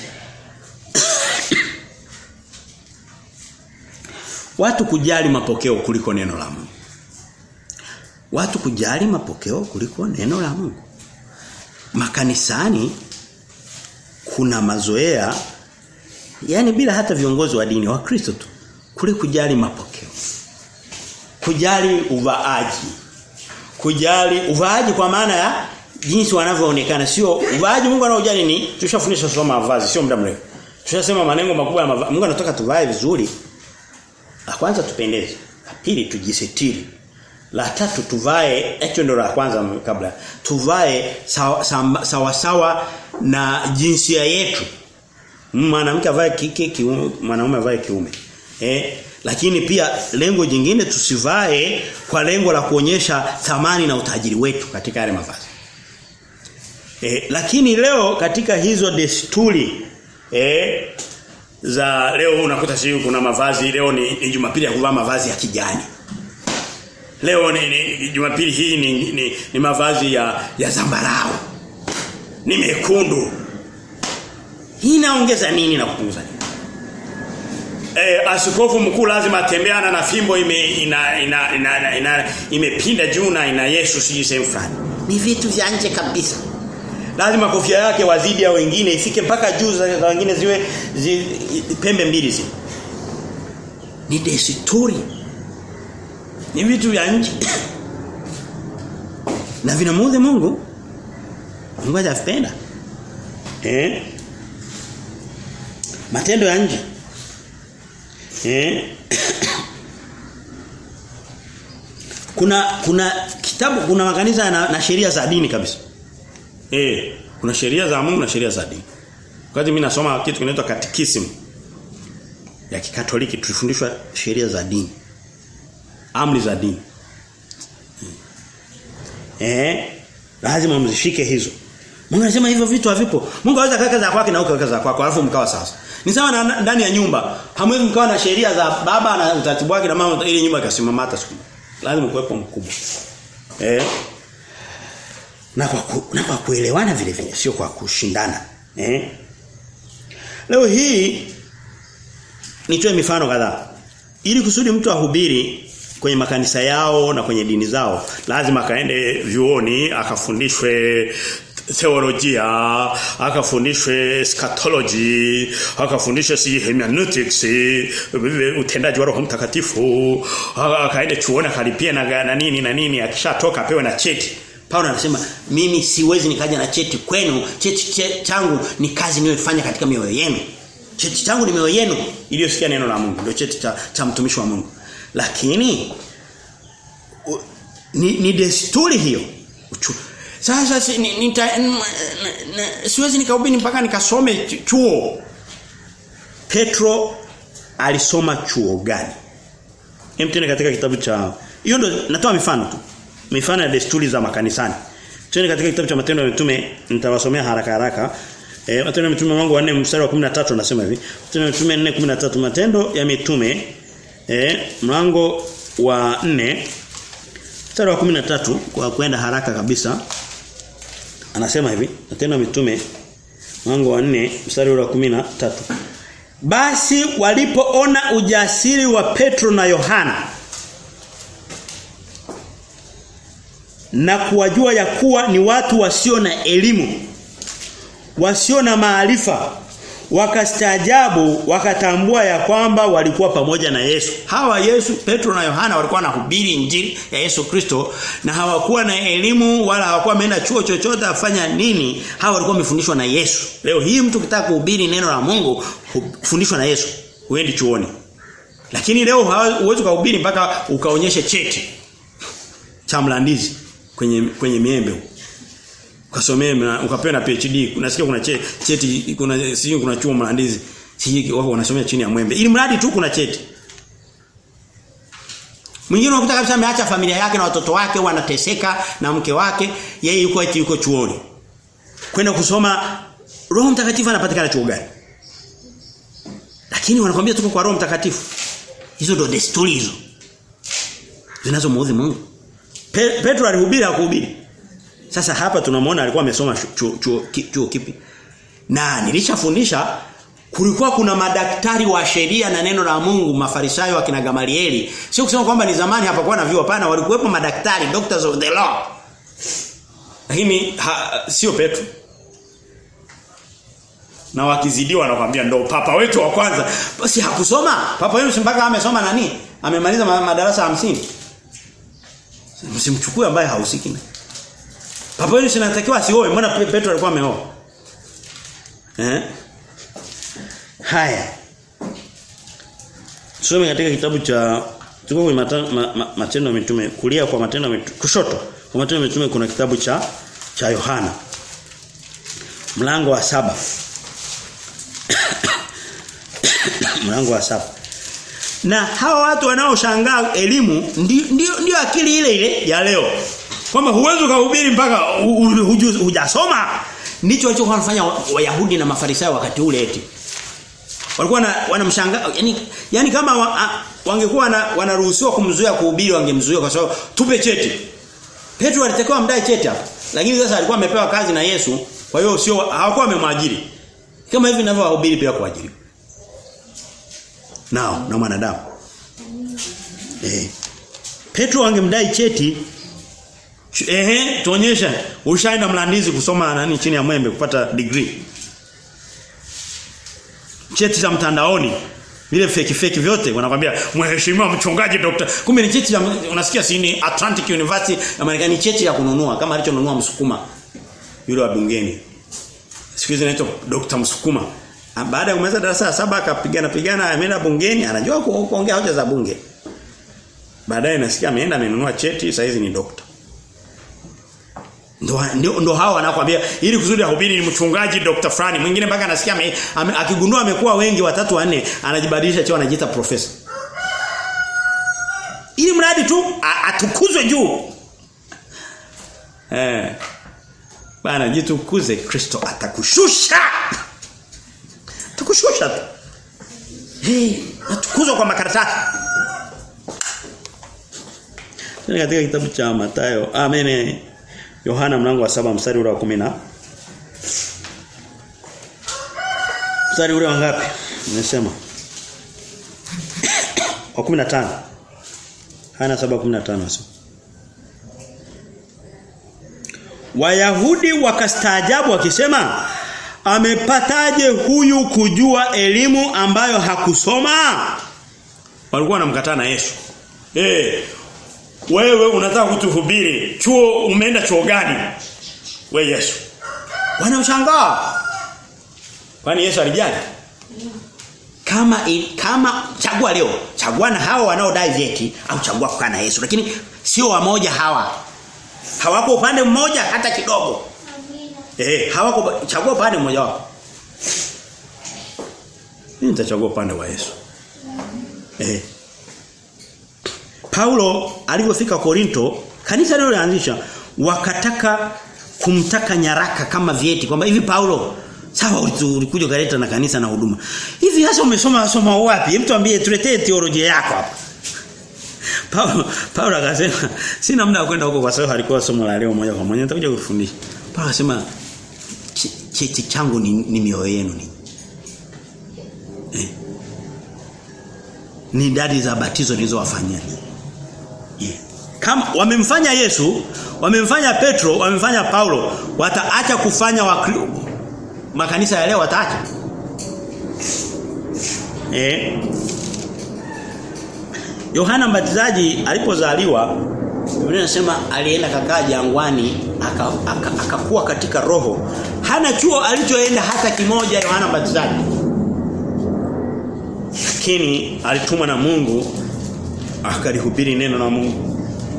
Watu kujali mapokeo kuliko neno la Mungu. Watu kujali mapokeo kuliko neno la Mungu. Makanisani kuna mazoea yani bila hata viongozi wa dini wa Kristo tu kule kujali mapokeo. Kujali uvaaji. Kujali uvaaji kwa maana ya jinsi wanavyoonekana sio uvaaji Mungu anaojali ni tushafundisha soma mavazi sio muda mrefu. Tushasema manengo makubwa ya mavazi. Mungu anataka tuvae vizuri. La kwanza tupendeze. La pili tujisitiri. La tatu tuvae hicho ndio la kwanza kabla. Tuvae sawa sawa, sawa, sawa na jinsia yetu. Mwanamke avae kike, kiume, mwanaume avae kiume. Eh, lakini pia lengo jingine tusivae kwa lengo la kuonyesha thamani na utajiri wetu katika yale mavazi. Eh, lakini leo katika hizo desturi eh, za leo unakuta sio kuna mavazi leo ni, ni Jumapili ya kuvaa mavazi ya kijani. Leo ni, ni Jumapili hii ni, ni, ni mavazi ya ya zambarau. Ni mekundu. Hii inaongeza nini na kupunguza nini? Eh askofu mkuu lazima atembeana na fimbo ime ina, ina, ina, ina, ina imepinda juu na ina Yesu siji sehemu fulani. Ni vitu vya nje kabisa. Lazima kofia yake wazidi ya wengine ifike mpaka juu za wengine ziwe zi, pembe mbili zi. Ni desturi. Ni vitu vya nje. na vinamuudhi Mungu. Mungu hajapenda. Eh? Matendo ya nje. Eh? kuna kuna kitabu kuna makanisa na, na sheria za dini kabisa. Eh, kuna sheria za Mungu na sheria za dini. Wakati mimi nasoma kitu kinaitwa katekisimu ya Kikatoliki tulifundishwa sheria za dini. Amri za dini. Eh, lazima mzishike hizo. Mungu anasema hivyo vitu havipo. Mungu anaweza kaweka za kwake na ukaweka za kwako alafu mkawa sasa. Ni sawa na ndani ya nyumba. Hamwezi mkawa na sheria za baba na utaratibu wake na mama ili nyumba ikasimama hata siku. Lazima kuwepo mkubwa. Eh? Na kwa ku, na kwa kuelewana vile vile sio kwa kushindana. Eh? Leo hii nitoe mifano kadhaa. Ili kusudi mtu ahubiri kwenye makanisa yao na kwenye dini zao lazima akaende vyuoni akafundishwe theolojia, akafundishwe eschatology, akafundishwe si hermeneutics, utendaji wa Roho Mtakatifu, akaende chuoni akalipia na, na nini na nini akishatoka apewe na cheti. Paulo anasema mimi siwezi nikaja na cheti kwenu, cheti che, changu ni kazi ninayofanya katika mioyo yenu. Cheti changu ni mioyo yenu iliyosikia neno la Mungu, ndio cheti cha, cha mtumishi wa Mungu. Lakini u, ni, ni desturi hiyo. Uchu, sasa si, ni, ni, ta, n, n, n, siwezi nikahubiri mpaka nikasome chuo. Petro alisoma chuo gani? Hem katika kitabu cha hiyo ndo natoa mifano tu. Mifano ya desturi za makanisani. Twende katika kitabu cha Matendo ya Mitume nitawasomea haraka haraka. Eh Matendo ya Mitume wangu wa 4 mstari wa 13 unasema hivi. Matendo ya Mitume 4:13 Matendo ya Mitume eh mlango wa 4 mstari wa 13 kwa kwenda haraka kabisa anasema hivi Matendo Mitume mlango wa 4 mstari wa 13 Basi walipoona ujasiri wa Petro na Yohana na kuwajua ya kuwa ni watu wasio na elimu wasio na maarifa wakastaajabu wakatambua ya kwamba walikuwa pamoja na Yesu. Hawa Yesu, Petro na Yohana walikuwa wanahubiri injili ya Yesu Kristo na hawakuwa na elimu wala hawakuwa wameenda chuo chochote afanya nini. Hawa walikuwa wamefundishwa na Yesu. Leo hii mtu kitaka kuhubiri neno la Mungu, fundishwa na Yesu. Uendi chuoni. Lakini leo huwezi kuhubiri mpaka ukaonyeshe cheti cha mlandizi kwenye kwenye miembe ukasomee ukapewa na PhD unasikia kuna che, cheti kuna sijui kuna chuo mlandizi sijui wako wanasomea chini ya mwembe. Ili mradi tu kuna cheti. Mwingine unakuta kabisa ameacha familia yake na watoto wake wanateseka na mke wake yeye yuko eti yuko chuoni. Kwenda kusoma Roho Mtakatifu anapatikana chuo gani? Lakini wanakuambia tuko kwa Roho Mtakatifu. Hizo ndo desturi hizo. Zinazomuudhi Mungu. Pe, Petro alihubiri hakuhubiri sasa hapa tunamwona alikuwa amesoma chuo chuo chuo kipi. Na nilishafundisha kulikuwa kuna madaktari wa sheria na neno la Mungu mafarisayo akina Gamalieli. Sio kusema kwamba ni zamani hapakuwa na vyuo hapana walikuwepo madaktari doctors of the law. Lakini sio Petro. Na wakizidiwa wanakuambia ndo papa wetu wa kwanza. Basi hakusoma? Papa wetu mpaka amesoma nani? Amemaliza madarasa 50 msimchukue ambaye hausiki hahusiki papa Yesu anatakiwa asioe mbona Petro alikuwa ameoa? Eh? Haya. Tusome katika kitabu cha tuko kwenye matendo ma, ma, matendo ya mitume kulia kwa matendo ya mitume kushoto kwa matendo ya mitume kuna kitabu cha cha Yohana. Mlango wa saba. Mlango wa saba. Na hawa watu wanaoshangaa elimu ndio ndio akili ile ile ya leo kwamba huwezi kuhubiri mpaka hujasoma. Ndicho walichokuwa wanafanya Wayahudi na Mafarisayo wakati ule eti. Walikuwa wanamshangaa yani yani kama wa, wangekuwa na, wanaruhusiwa kumzuia kuhubiri wangemzuia kwa sababu tupe cheti. Petro alitakiwa mdai cheti hapo. Lakini sasa alikuwa amepewa kazi na Yesu kwa hiyo sio hawakuwa wamemwajiri. Kama hivi ninavyohubiri pia kuajiri nao na mwanadamu. Eh. Petro angemdai cheti ehe tuonyesha ushaenda mlandizi kusoma nani chini ya mwembe kupata degree? Cheti cha mtandaoni. Vile fake fake vyote. Wanakwambia mheshimiwa mchungaji Dr. kumbe ni cheti cha unasikia si ni Atlantic University ya Marekani cheti ya kununua kama alichonunua msukuma. Yule wa bungeni. Siku hizi inaitwa Dr. Msukuma. Baada ya kumaliza darasa la saba akapigana pigana ameenda bungeni anajua kuongea hoja za bunge. Baadaye nasikia ameenda amenunua cheti sasa hizi ni dokta ndo ndo, ndo hao wanakuambia ili kuzuri ahubiri ni mchungaji Dr. Frani. Mwingine mpaka anasikia ame, ame, akigundua amekuwa wengi watatu wanne anajibadilisha cheo anajiita profesa ili mradi tu atukuzwe juu. Eh bana jitukuze Kristo atakushusha. Atakushusha tu. Hey atukuzwe kwa makaratasi. Katika kitabu cha Mathayo amen Yohana mlango wa saba mstari ule wa 10 Mstari ule wa ngapi? Nimesema. wa 15. Yohana 7:15 sasa. Wayahudi wakastaajabu wakisema amepataje huyu kujua elimu ambayo hakusoma? Walikuwa wanamkataa na Yesu. Eh, wewe unataka kutuhubiri chuo umeenda chuo gani? We Yesu. Wanamshangaa kwani Yesu alijali? Kama kama chagua leo chagua na hawa wanaodai vyeti au chagua kukaa na Yesu. Lakini sio wamoja hawa. Hawako upande mmoja hata kidogo. Eh hawako chagua upande mmoja wao. Mimi nitachagua upande wa Yesu. Eh Paulo alipofika Korinto kanisa lile lilianzisha wakataka kumtaka nyaraka kama vyeti kwamba hivi Paulo sawa ulikuja kaleta na kanisa na huduma. Hivi hasa umesoma soma wapi? Hebu tuambie tuletee theolojia yako hapa. Paulo Paulo akasema sina muda wa kwenda huko kwa sababu alikuwa somo la leo moja kwa moja nitakuja kufundisha. Paulo akasema cheti changu ni, ni mioyo yenu ni eh. ni dadi za batizo nilizowafanyia Kama wamemfanya Yesu, wamemfanya Petro, wamemfanya Paulo, wataacha kufanya wakri, makanisa ya leo wataacha. Eh. Yohana Mbatizaji alipozaliwa Biblia inasema alienda kakaa jangwani akakuwa aka, aka katika roho. Hana chuo alichoenda hata kimoja Yohana Mbatizaji. Lakini alitumwa na Mungu akalihubiri neno la Mungu.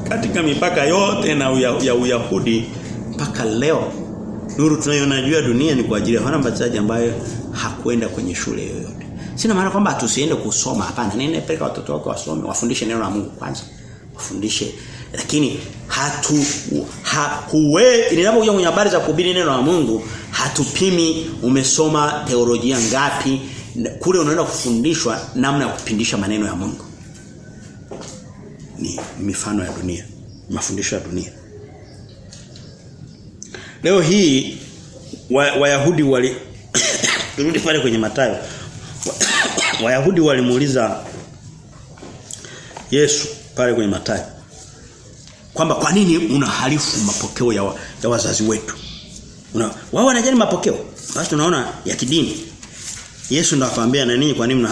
Katika mipaka yote na uya, ya Uyahudi mpaka leo nuru tunayoona juu ya dunia ni kwa ajili ya Mbatizaji ambaye hakwenda kwenye shule yoyote. Sina maana kwamba tusiende kusoma hapana. Nene peleka watoto wako wasome wafundishe neno la Mungu kwanza. Wafundishe. Lakini hatu ha, huwe ninapokuja kwenye habari za kuhubiri neno la Mungu hatupimi umesoma teolojia ngapi kule unaenda kufundishwa namna ya kupindisha maneno ya Mungu ni mifano ya dunia mafundisho ya dunia leo hii wayahudi wa wali turudi pale kwenye matayo Wayahudi walimuuliza Yesu pale kwenye Mathayo kwamba kwa nini unaharifu mapokeo ya, wa, ya wazazi wetu? Una, wao wanajali mapokeo. Basi tunaona ya kidini. Yesu ndo akamwambia na ninyi kwa nini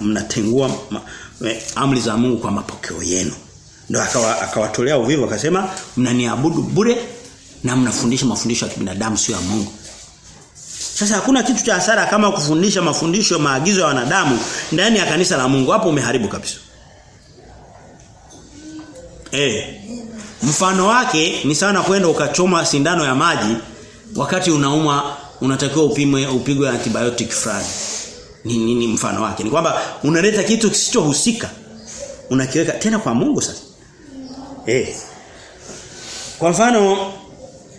mnatengua mna, mna ma, amri za Mungu kwa mapokeo yenu. Ndio akawa akawatolea uvivu akasema mnaniabudu bure na mnafundisha mafundisho ya kibinadamu sio ya Mungu. Sasa hakuna kitu cha hasara kama kufundisha mafundisho maagizo ya wanadamu ndani ya kanisa la Mungu. Hapo umeharibu kabisa. Eh. Mfano wake ni sawa na kwenda ukachoma sindano ya maji wakati unaumwa unatakiwa upimwe upigwe antibiotic fulani. Ni, ni, ni mfano wake. Ni kwamba unaleta kitu kisichohusika. Unakiweka tena kwa Mungu sasa. Eh. Kwa mfano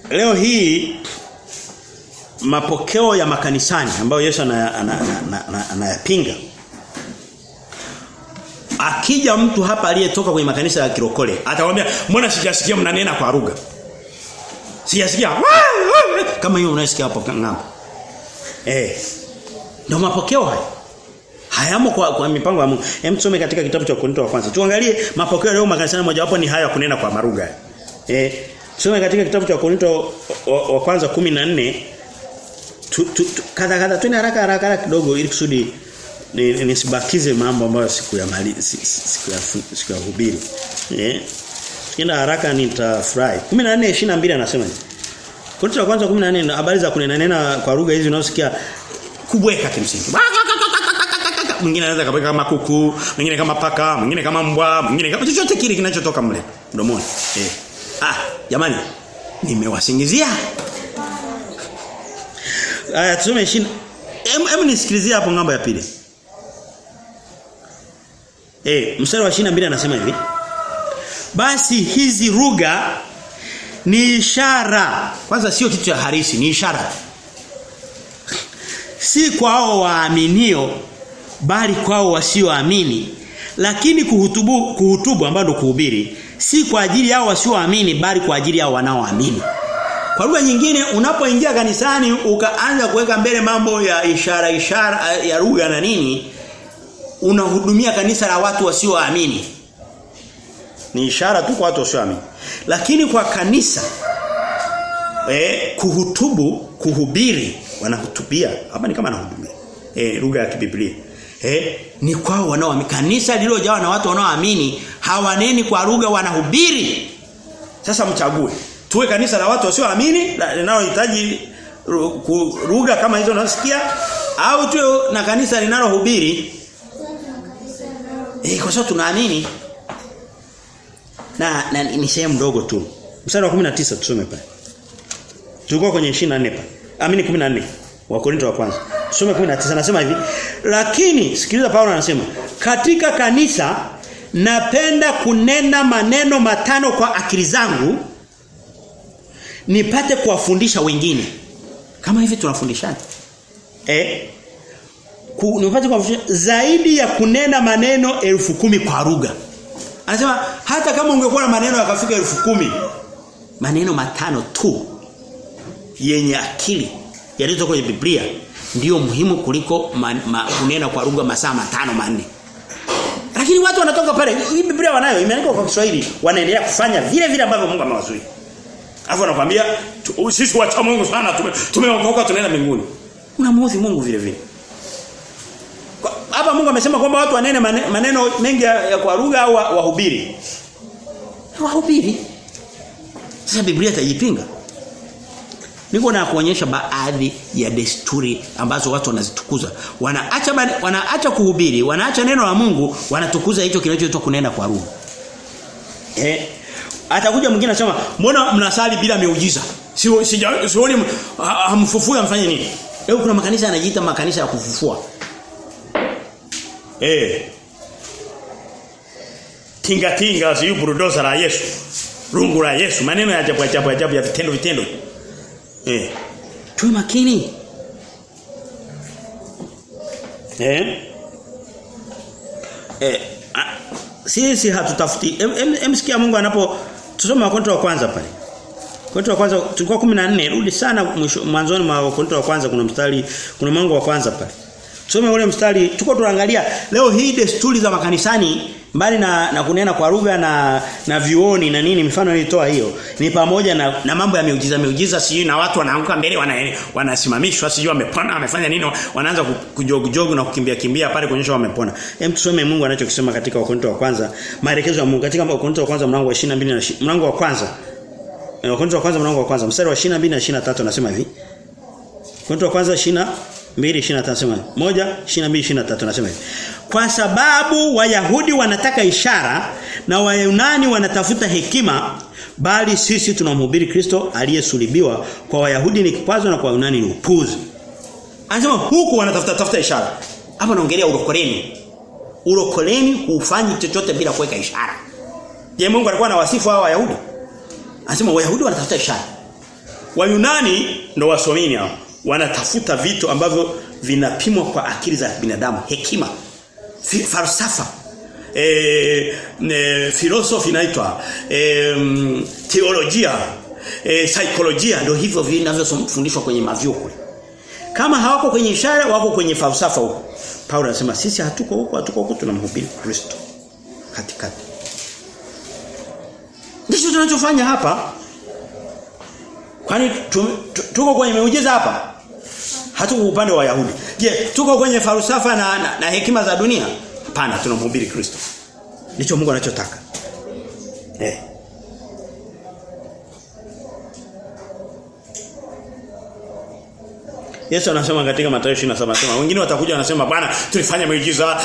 leo hii mapokeo ya makanisani ambayo Yesu anayapinga Akija mtu hapa aliyetoka kwenye makanisa ya kirokole atakwambia mbona sijasikia mnanena kwa lugha Sijasikia kama hiyo unasikia hapo ng'ambo Eh ndio mapokeo haya hayamo kwa, kwa mipango ya Mungu. Hem tusome katika kitabu cha Korinto wa kwanza. Tuangalie mapokeo leo makanisani moja wapo ni haya kunena kwa marugha. Eh tusome katika kitabu cha Korinto wa, wa kwanza 14 tu, tu, tu, kadha kadha tu haraka haraka kidogo ili kusudi nisibakize mambo ambayo siku ya mali siku ya siku ya hubiri. Eh Tukienda haraka nitafurahi. 14:22 anasema hivi. Korinto wa kwanza 14 habari za kunena nena kwa lugha hizi unazosikia kubweka kimsingi. Mwingine anaweza kapeka kama kuku, mwingine kama paka, mwingine kama mbwa, mwingine kama chochote kile kinachotoka mle mdomoni. Eh. Ah, jamani. Nimewasingizia. Aya tusome 20. Hem hem nisikilizie hapo ng'ambo ya pili. Eh, mstari wa 22 anasema hivi. Basi hizi ruga ni ishara. Kwanza sio kitu cha harisi, ni ishara. Si kwao waaminio bali kwao wasioamini. Lakini kuhutubu kuhutubu ambao kuhubiri si kwa ajili yao wasioamini bali kwa ajili yao wanaoamini. Kwa lugha nyingine unapoingia kanisani ukaanza kuweka mbele mambo ya ishara ishara ya lugha na nini unahudumia kanisa la watu wasioamini. Ni ishara tu kwa watu wasioamini. Lakini kwa kanisa eh kuhutubu, kuhubiri, wanahutubia. Hapa ni kama anahudumia. Eh lugha ya kibiblia. Eh ni kwao wanaoamini. Kanisa lililojawa na watu wanaoamini hawaneni kwa lugha wanahubiri. Sasa mchague. Tuwe kanisa la watu wasioamini linalohitaji lugha kama hizo unasikia au tuwe na kanisa linalohubiri Eh kwa sababu tunaamini na, na ni sehemu ndogo tu. Mstari wa 19 tusome pale. Tulikuwa kwenye 24 pale. Amini 14 wa Korinto wa kwanza. Tusome 19 anasema hivi, lakini sikiliza Paulo anasema, katika kanisa napenda kunena maneno matano kwa akili zangu nipate kuwafundisha wengine. Kama hivi tunafundishana. Eh? Ku, nipate kuwafundisha zaidi ya kunena maneno elfu kumi kwa lugha. Anasema hata kama ungekuwa na maneno yakafika elfu kumi maneno matano tu yenye akili yaliyotoka kwenye Biblia ndiyo muhimu kuliko man, ma, kunena kwa lugha masaa matano manne. Lakini watu wanatoka pale, hii Biblia wanayo imeandikwa kwa Kiswahili, wanaendelea kufanya vile vile ambavyo Mungu amewazuia. Alafu anakuambia sisi wacha Mungu sana tumeokoka tume tunaenda mbinguni. Unamuudhi Mungu vile vile. Hapa Mungu amesema kwamba watu wanene maneno mengi ya, ya kwa lugha au wahubiri. Wahubiri. Sasa Biblia itajipinga. Niko na kuonyesha baadhi ya desturi ambazo watu wanazitukuza. Wanaacha wanaacha kuhubiri, wanaacha neno la Mungu, wanatukuza hicho kinachoitwa kunena kwa lugha. Eh Atakuja mwingine anasema, "Mbona mnasali bila miujiza?" Si sioni hamfufui amfanye nini? Leo kuna makanisa yanajiita makanisa ya kufufua. Eh. Tinga tinga si bulldozer la Yesu. Rungu la Yesu, maneno ya ajabu ajabu ajabu ya vitendo vitendo. Eh. Tuwe makini. Eh? Eh, a, sisi hatutafuti. Em, em Mungu anapo tusome wakonto wa kwanza pale. Kwanza wa kwanza tulikuwa 14, rudi sana mwisho mwanzoni mwa wakonto wa kwanza kuna mstari kuna mwanzo wa kwanza pale. Tusome ule mstari tuko tunaangalia leo hii desturi za makanisani mbali na, na kunena kwa lugha na na vioni na nini mifano ilitoa hiyo ni pamoja na, na mambo ya miujiza miujiza sijui na watu wanaanguka mbele wana, wanasimamishwa sijui wamepona wamefanya nini wanaanza kujogu jogu na kukimbia kimbia pale kuonyesha wamepona. Hem tusome Mungu anachokisema katika Wakorintho wa kwanza maelekezo ya Mungu katika Wakorintho wa kwanza mlango wa 22 na mlango wa kwanza. Wakorintho wa kwanza mlango wa kwanza mstari wa 22 na 23 anasema hivi. Wakorintho wa kwanza 22 23 anasema moja 22 23 anasema hivi. Kwa sababu wayahudi wanataka ishara na wayunani wanatafuta hekima bali sisi tunamhubiri Kristo aliyesulibiwa. Kwa wayahudi ni kikwazo na kwa wayunani ni upuzi. Anasema huku wanatafuta tafuta ishara. Hapa naongelea urokoleni. Urokoleni hufanyi chochote bila kuweka ishara. Je Mungu alikuwa anawasifu hao wayahudi? Anasema wayahudi wanatafuta ishara. Wayunani ndo wasomini hao wanatafuta vitu ambavyo vinapimwa kwa akili za binadamu. Hekima. Falsafa. Eh e, filosofi inaitwa e, teolojia e, saikolojia ndio hivyo vinavyofundishwa kwenye mavyuo kule. Kama hawako kwenye ishara wako kwenye falsafa huko. Paulo anasema sisi hatuko huko hatuko huko tunamhubiri Kristo. Katikati. Ndicho tunachofanya hapa. Kwani tuko kwenye miujiza hapa hatuko upande wa Wayahudi. Je, tuko kwenye falsafa na, na, na hekima za dunia? Hapana, tunamhubiri Kristo. Ndicho Mungu anachotaka. Eh. Yesu anasema katika Mathayo 27 anasema wengine watakuja wanasema bwana tulifanya miujiza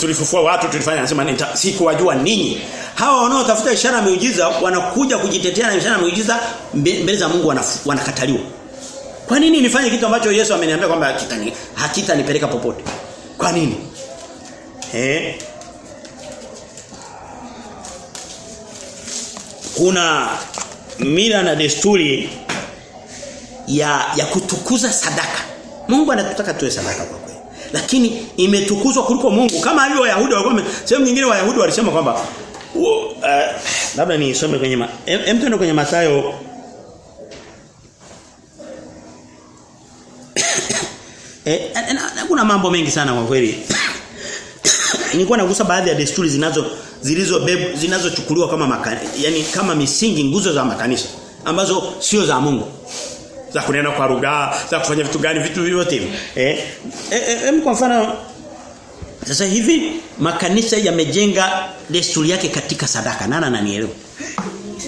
tulifufua watu tulifanya anasema sikuwajua ninyi hawa wanaotafuta ishara miujiza wanakuja kujitetea na ishara miujiza mbele za Mungu wanakataliwa kwa nini nifanye kitu ambacho Yesu ameniambia kwamba hakitani hakitanipeleka popote? Kwa nini? Eh? Kuna mila na desturi ya ya kutukuza sadaka. Mungu anatutaka tuwe sadaka kwa kweli. Lakini imetukuzwa kuliko Mungu kama alivyo Wayahudi walikuwa sehemu nyingine Wayahudi walisema kwamba uh, labda nisome kwenye hem tuende kwenye Mathayo Eh, na, kuna mambo mengi sana kwa kweli. Nilikuwa nagusa baadhi ya desturi zinazo zilizo zinazochukuliwa kama makani, yani kama misingi nguzo za makanisa ambazo sio za Mungu. Za kunena kwa lugha, za kufanya vitu gani vitu vyote hivi. Eh, eh, eh kwa mfano sasa hivi makanisa yamejenga desturi yake katika sadaka. Nana ananielewa.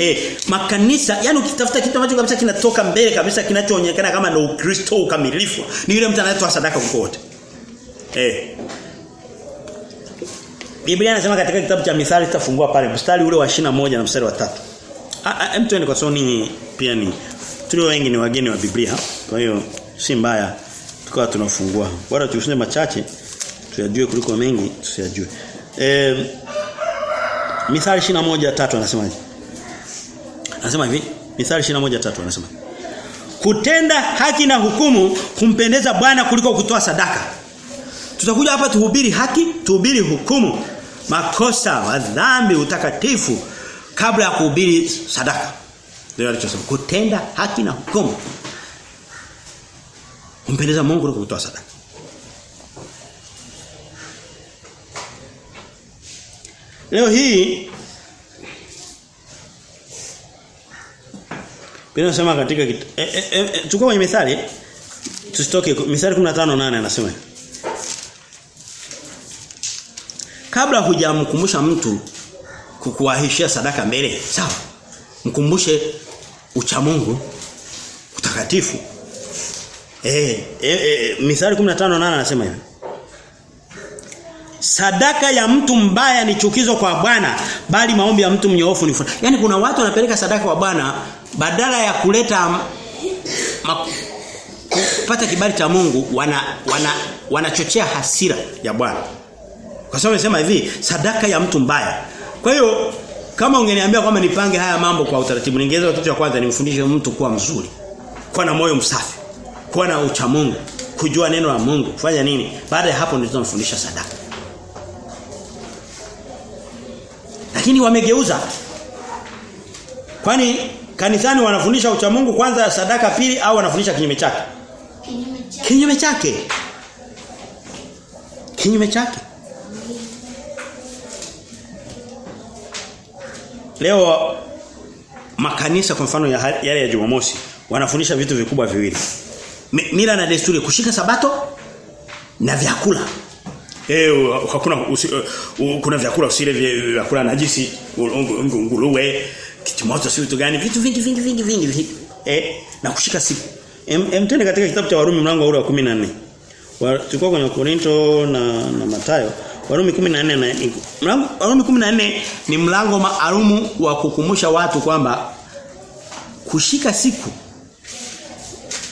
Eh, makanisa yani ukitafuta kitu ambacho kabisa kinatoka mbele kabisa kinachoonekana kama ndio Ukristo ukamilifu ni yule mtu anayetoa sadaka kokote. Eh. Biblia inasema katika kitabu cha Mithali tutafungua pale mstari ule wa moja na mstari wa 3. Ah mtu ni kwa soni ni pia ni tulio wengi ni wageni wa Biblia. Kwa hiyo si mbaya tukawa tunafungua. Bora tushinde machache tuyajue kuliko mengi tusiyajue. Eh Mithali 21:3 anasemaje? Anasema hivi, Mithali 21:3 anasema. Kutenda haki na hukumu kumpendeza Bwana kuliko kutoa sadaka. Tutakuja hapa tuhubiri haki, tuhubiri hukumu, makosa, madhambi, utakatifu kabla ya kuhubiri sadaka. Ndio alichosema, kutenda haki na hukumu. Kumpendeza Mungu kuliko kutoa sadaka. Leo hii Biblia inasema katika e, e, e, tuko kwenye mithali tusitoke mithali 15:8 anasema Kabla hujamkumbusha mtu kukuahishia sadaka mbele, sawa? Mkumbushe ucha Mungu utakatifu. Eh, e, e, mithali 15:8 anasema hivi. Sadaka ya mtu mbaya ni chukizo kwa Bwana, bali maombi ya mtu mnyoofu ni furaha. Yaani kuna watu wanapeleka sadaka kwa Bwana badala ya kuleta kupata kibali cha Mungu wana wana wanachochea hasira ya Bwana. Kwa sababu anasema hivi, sadaka ya mtu mbaya. Kwa hiyo kama ungeniambia kwamba nipange haya mambo kwa utaratibu, ningeweza kitu cha kwanza nimfundishe mtu kuwa mzuri. Kuwa na moyo msafi. Kuwa na ucha Mungu, kujua neno la Mungu, kufanya nini? Baada ya hapo ndio tunamfundisha sadaka. Lakini wamegeuza. Kwani kanisani wanafundisha ucha Mungu kwanza sadaka pili au wanafundisha kinyume chake? Kinyume chake. Kinyume chake. Leo makanisa kwa mfano ya yale ya Jumamosi wanafundisha vitu vikubwa viwili. Mila na desturi kushika sabato na vyakula. Eh hakuna kuna vyakula usile vyakula najisi nguruwe kitimoto si vitu gani? Vitu vingi vingi vingi vingi eh na kushika siku. Em, em katika kitabu cha Warumi mlango ule wa 14. Wa, tulikuwa kwenye Korinto na na Mathayo. Warumi 14 na mlango Warumi 14 ni mlango maalumu wa kukumbusha watu kwamba kushika siku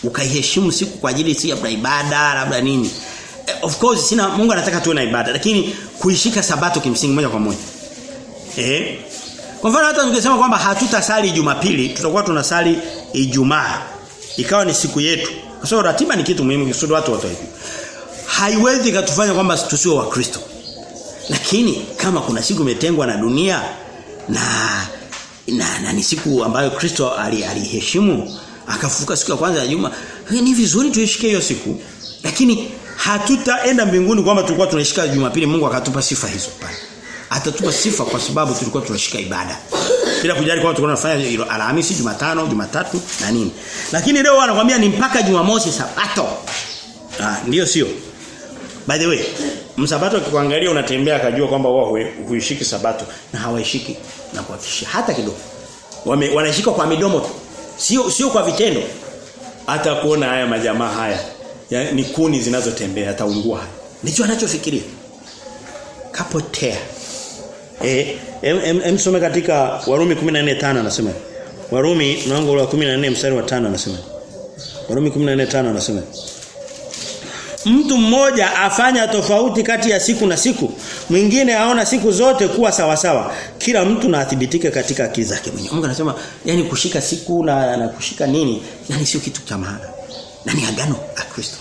ukaiheshimu siku kwa ajili si ya ibada labda nini. Of course sina Mungu anataka tuwe na ibada lakini kuishika sabato kimsingi moja kwa moja. Eh kwa mfano hata tungesema kwamba hatutasali Jumapili tutakuwa tunasali Ijumaa. Ikawa ni siku yetu. Kwa sababu ratiba ni kitu muhimu kusudi watu watoe. Haiwezi katufanya kwamba tusiwe wa Kristo lakini kama kuna siku imetengwa na dunia na na, na ni siku ambayo Kristo aliheshimu ali akafufuka siku ya kwanza ya juma ni vizuri tuishike hiyo siku. Lakini hatutaenda mbinguni kwamba tulikuwa tunashika Jumapili Mungu akatupa sifa hizo. pale atatupa sifa kwa sababu tulikuwa tunashika ibada. Bila kujali kwamba tulikuwa tunafanya Alhamisi Jumatano Jumatatu na nini. Lakini leo wanakuambia ni mpaka Jumamosi Sabato. Ah ndio sio? By the way msabato akikuangalia unatembea akajua kwamba wao huishiki sabato na hawaishiki na kuhakikisha. Hata kidogo. Wame, wanashika kwa midomo tu. Sio sio kwa vitendo. Hata kuona haya majamaa haya ya, ni kuni zinazotembea ataungua. Ndicho anachofikiria. Kapotea eh em, em, katika Warumi 14:5 anasema Warumi mlango wa 14 mstari wa 5 anasema Warumi 14:5 anasema Mtu mmoja afanya tofauti kati ya siku na siku, mwingine aona siku zote kuwa sawa sawa. Kila mtu na athibitike katika akili zake mwenyewe. Mungu anasema yani kushika siku na, na kushika nini, yani sio kitu cha maana. Na ni agano la Kristo.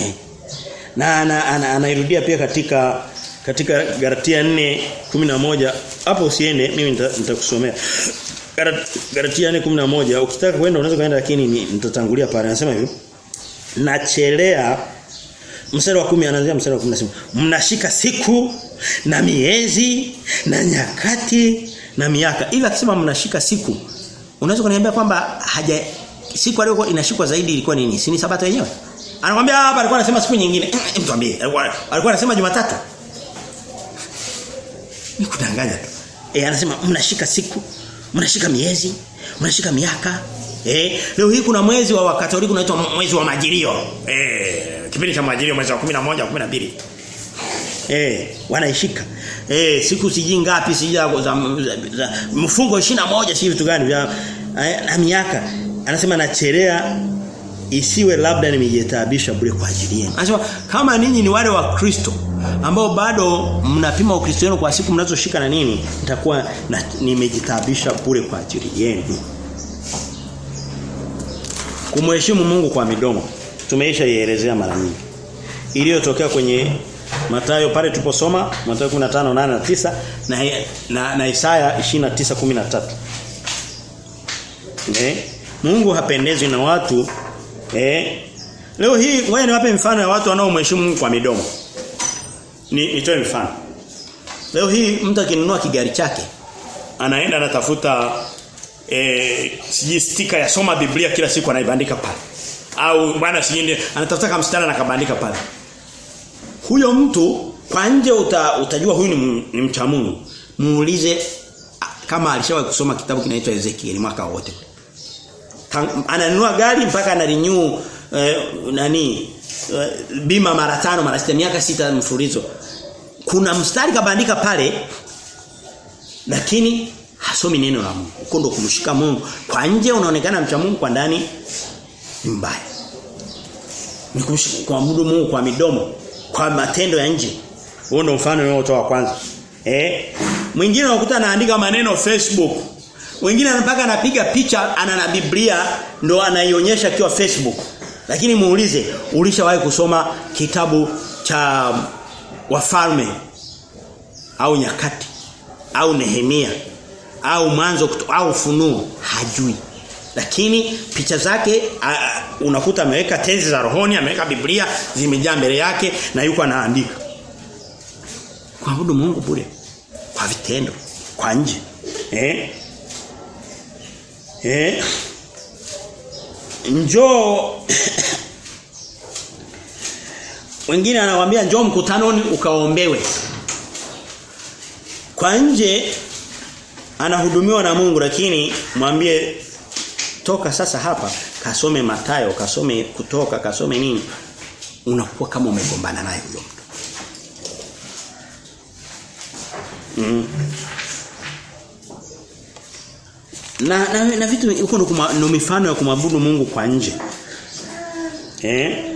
Eh. Na anairudia ana, ana, pia katika katika Galatia 4:11 hapo usiende mimi nitakusomea. Galatia 4:11 ukitaka kwenda unaweza kwenda lakini nitatangulia pale. Anasema hivi. Nachelea mstari wa 10 anaanzia mstari wa 10 anasema mnashika siku na miezi na nyakati na miaka ila akisema mnashika siku unaweza kuniambia kwamba haja siku aliyokuwa inashikwa zaidi ilikuwa nini si ni sabato yenyewe anakuambia hapa alikuwa anasema siku nyingine mtuambie alikuwa alikuwa anasema Jumatatu ni kudanganya tu eh anasema mnashika siku mnashika miezi mnashika miaka Eh, leo hii kuna mwezi wa Wakatoliki unaitwa mwezi wa Majilio. Eh, kipindi cha Majilio mwezi wa 11 12. Eh, wanaishika. Eh, siku siji ngapi sija za, za, za mfungo 21 si vitu gani vya na miaka. Anasema nachelea isiwe labda nimejitaabisha bure kwa ajili yenu. Anasema kama ninyi ni wale wa Kristo ambao bado mnapima ukristo wenu kwa siku mnazoshika na nini, nitakuwa nimejitabisha bure kwa ajili yenu. Kumheshimu Mungu kwa midomo. Tumeisha ielezea mara nyingi. Iliyotokea kwenye Mathayo pale tuposoma Mathayo 15:8 na 9 na na, na Isaya 29:13. Eh? Mungu hapendezwi na watu eh Leo hii ngoja niwape mfano ya watu wanaomheshimu Mungu kwa midomo. Ni nitoe mfano. Leo hii mtu akinunua kigari chake anaenda anatafuta eh stika ya soma Biblia kila siku anaibandika pale. Au bwana sijinde anatafuta kamstana na kabandika pale. Huyo mtu kwa nje uta, utajua huyu ni, ni mcha Mungu. Muulize kama alishawahi kusoma kitabu kinaitwa Ezekiel mwaka wote. Ananunua gari mpaka ana renew eh, nani eh, bima mara tano mara sita miaka sita mfululizo. Kuna mstari kabandika pale lakini hasomi neno la Mungu. Uko ndo kumshika Mungu. Kwa nje unaonekana mcha Mungu kwa ndani ni mbaya. Ni kuabudu Mungu kwa midomo, kwa matendo ya nje. Huo ndo mfano ninaotoa kwanza. Eh? Mwingine unakuta anaandika maneno Facebook. Mwingine mpaka anapiga picha ana na Biblia ndo anaionyesha kiwa Facebook. Lakini muulize, ulishawahi kusoma kitabu cha wafalme au nyakati au Nehemia au mwanzo au funuo hajui. Lakini picha zake a, unakuta ameweka tenzi za rohoni ameweka Biblia zimejaa mbele yake na yuko anaandika. Kuabudu Mungu bure kwa vitendo kwa nje. Eh? Eh? Njoo wengine anawaambia njoo mkutanoni ukaombewe. Kwa nje anahudumiwa na Mungu lakini mwambie toka sasa hapa kasome Matayo kasome kutoka kasome nini. Unakuwa kama umegombana naye huyo mtu. Mm. na, na, na vitu huko ndo mifano ya kumwabudu Mungu kwa nje. Eh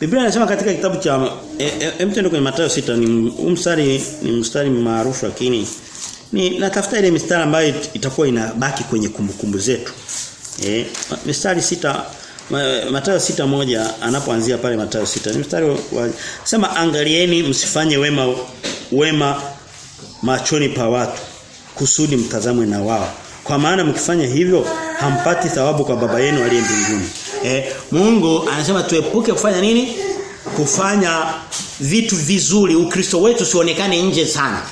Biblia inasema katika kitabu cha hem e, kwenye Mathayo sita ni mstari ni mstari maarufu lakini ni natafuta ile mistari ambayo itakuwa inabaki kwenye kumbukumbu zetu. Eh mistari sita Mathayo sita moja anapoanzia pale Mathayo sita ni mstari wa sema angalieni msifanye wema wema machoni pa watu kusudi mtazamwe na wao. Kwa maana mkifanya hivyo hampati thawabu kwa baba yenu aliye mbinguni. Eh, Mungu anasema tuepuke kufanya nini? Kufanya vitu vizuri. Ukristo wetu sionekane nje sana.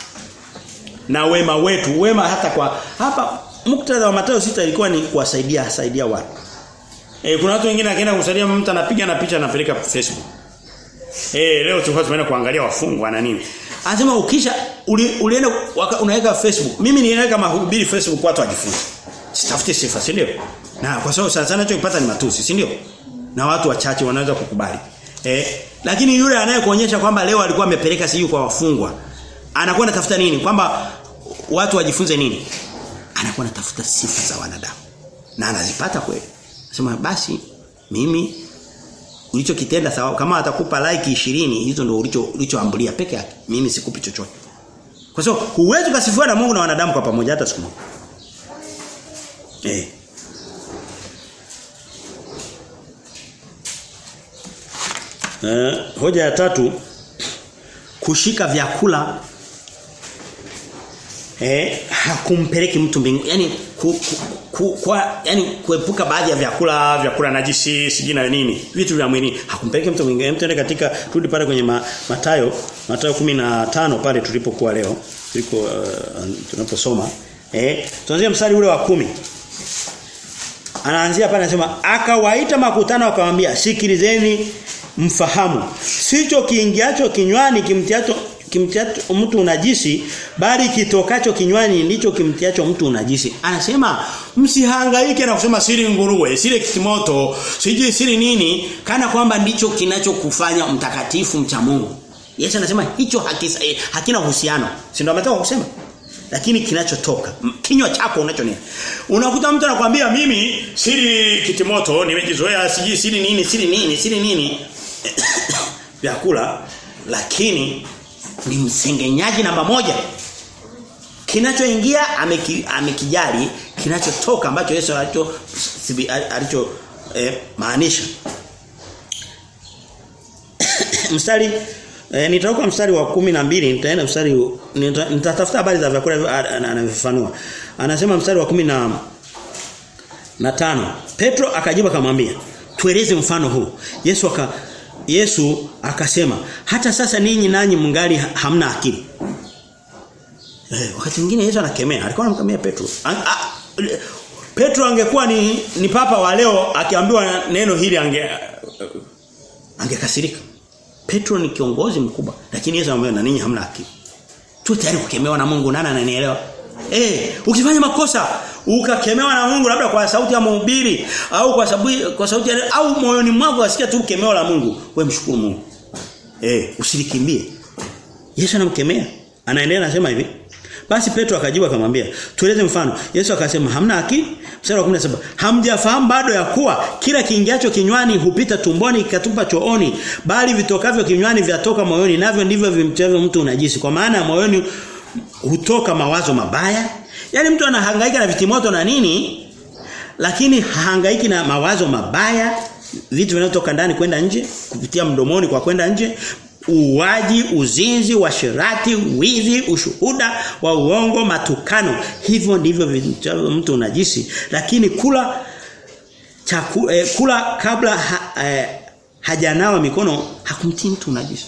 Na wema wetu, wema hata kwa hapa muktadha wa Mathayo sita ilikuwa ni kuwasaidia saidia watu. Eh, kuna watu wengine akienda kumsaidia mtu anapiga na picha anapeleka Facebook. Eh, leo tulikuwa tumeenda kuangalia wafungwa na nini. Anasema ukisha uli, ulienda unaweka Facebook. Mimi ninaweka mahubiri Facebook watu wajifunze. Sitafute sifa, si ndio? Na kwa sababu sana sana ninachokipata ni matusi, si ndio? Na watu wachache wanaweza kukubali. Eh, lakini yule anayekuonyesha kwamba leo alikuwa amepeleka siyo kwa wafungwa. Anakuwa anatafuta nini? Kwamba watu wajifunze nini? Anakuwa anatafuta sifa za wanadamu. Na anazipata kweli. Anasema basi mimi ulichokitenda sawa kama atakupa like 20 hizo ndio ulicho ulichoambulia peke yake. Mimi sikupi chochote. Kwa sababu huwezi kusifiwa na Mungu na wanadamu kwa pamoja hata siku moja. Eh. Eh, hoja ya tatu kushika vyakula eh hakumpeleki mtu mbinguni yani ku, ku, ku, kwa yani kuepuka baadhi ya vyakula vyakula najisi siji na nini vitu vya mwili hakumpeleki mtu mbinguni Mtende katika turudi pale kwenye ma, Matayo Matayo 15 pale tulipokuwa leo tuliko uh, tunaposoma. Eh tuanzie mstari ule wa kumi. Anaanzia pale anasema akawaita makutano akamwambia sikilizeni mfahamu. Sicho kiingiacho kinywani kimtiacho kimtiacho mtu unajisi bali kitokacho kinywani ndicho kimtiacho mtu unajisi. Anasema msihangaike na kusema siri nguruwe siri kitimoto siji siri nini kana kwamba ndicho kinachokufanya mtakatifu mcha Mungu. Yesu anasema hicho hakisa, eh, hakina uhusiano. Si ndio ametoka kusema? Lakini kinachotoka kinywa chako unachonia unakuta mtu anakuambia mimi siri kitimoto nimejizoea siji siri nini siri nini siri nini vyakula lakini ni msengenyaji namba moja. Kinachoingia ameki, amekijali kinachotoka ambacho Yesu alicho alicho eh, maanisha. Mstari eh, nitatoka mstari wa kumi na mbili nitaenda mstari nitatafuta habari za vyakula anavyofanua anasema mstari wa kumi na na tano. Petro akajibu akamwambia tueleze mfano huu. Yesu aka Yesu akasema hata sasa ninyi nanyi mngali hamna akili. Eh, wakati mwingine Yesu anakemea, alikuwa anamkemea Petro. A, a, Petro angekuwa ni ni papa wa leo akiambiwa neno hili ange angekasirika. Petro ni kiongozi mkubwa, lakini Yesu anamwambia na ninyi hamna akili. Tu tayari kukemewa na Mungu nani ananielewa? Eh, ukifanya makosa ukakemewa na Mungu labda kwa sauti ya mhubiri au kwa sababu kwa sauti ya, au moyoni mwako asikia tu kemeo la Mungu, we mshukuru Mungu. Eh, usilikimbie. Yesu anamkemea. Anaendelea anasema hivi. Basi Petro akajibu akamwambia, "Tueleze mfano." Yesu akasema, "Hamna akili?" Mstari wa 17, "Hamjafahamu bado ya kuwa kila kiingiacho kinywani hupita tumboni kikatupa chooni, bali vitokavyo kinywani vyatoka moyoni, navyo ndivyo vimtavyo mtu unajisi. Kwa maana moyoni hutoka mawazo mabaya. Yaani mtu anahangaika na vitimoto na nini? Lakini hahangaiki na mawazo mabaya, vitu vinavyotoka ndani kwenda nje, kupitia mdomoni kwa kwenda nje, uwaji, uzinzi, washirati, wizi, ushuhuda wa uongo, matukano. Hivyo ndivyo mtu unajisi. Lakini kula chaku, eh, kula kabla ha, eh, hajanawa mikono hakumtii mtu unajisi.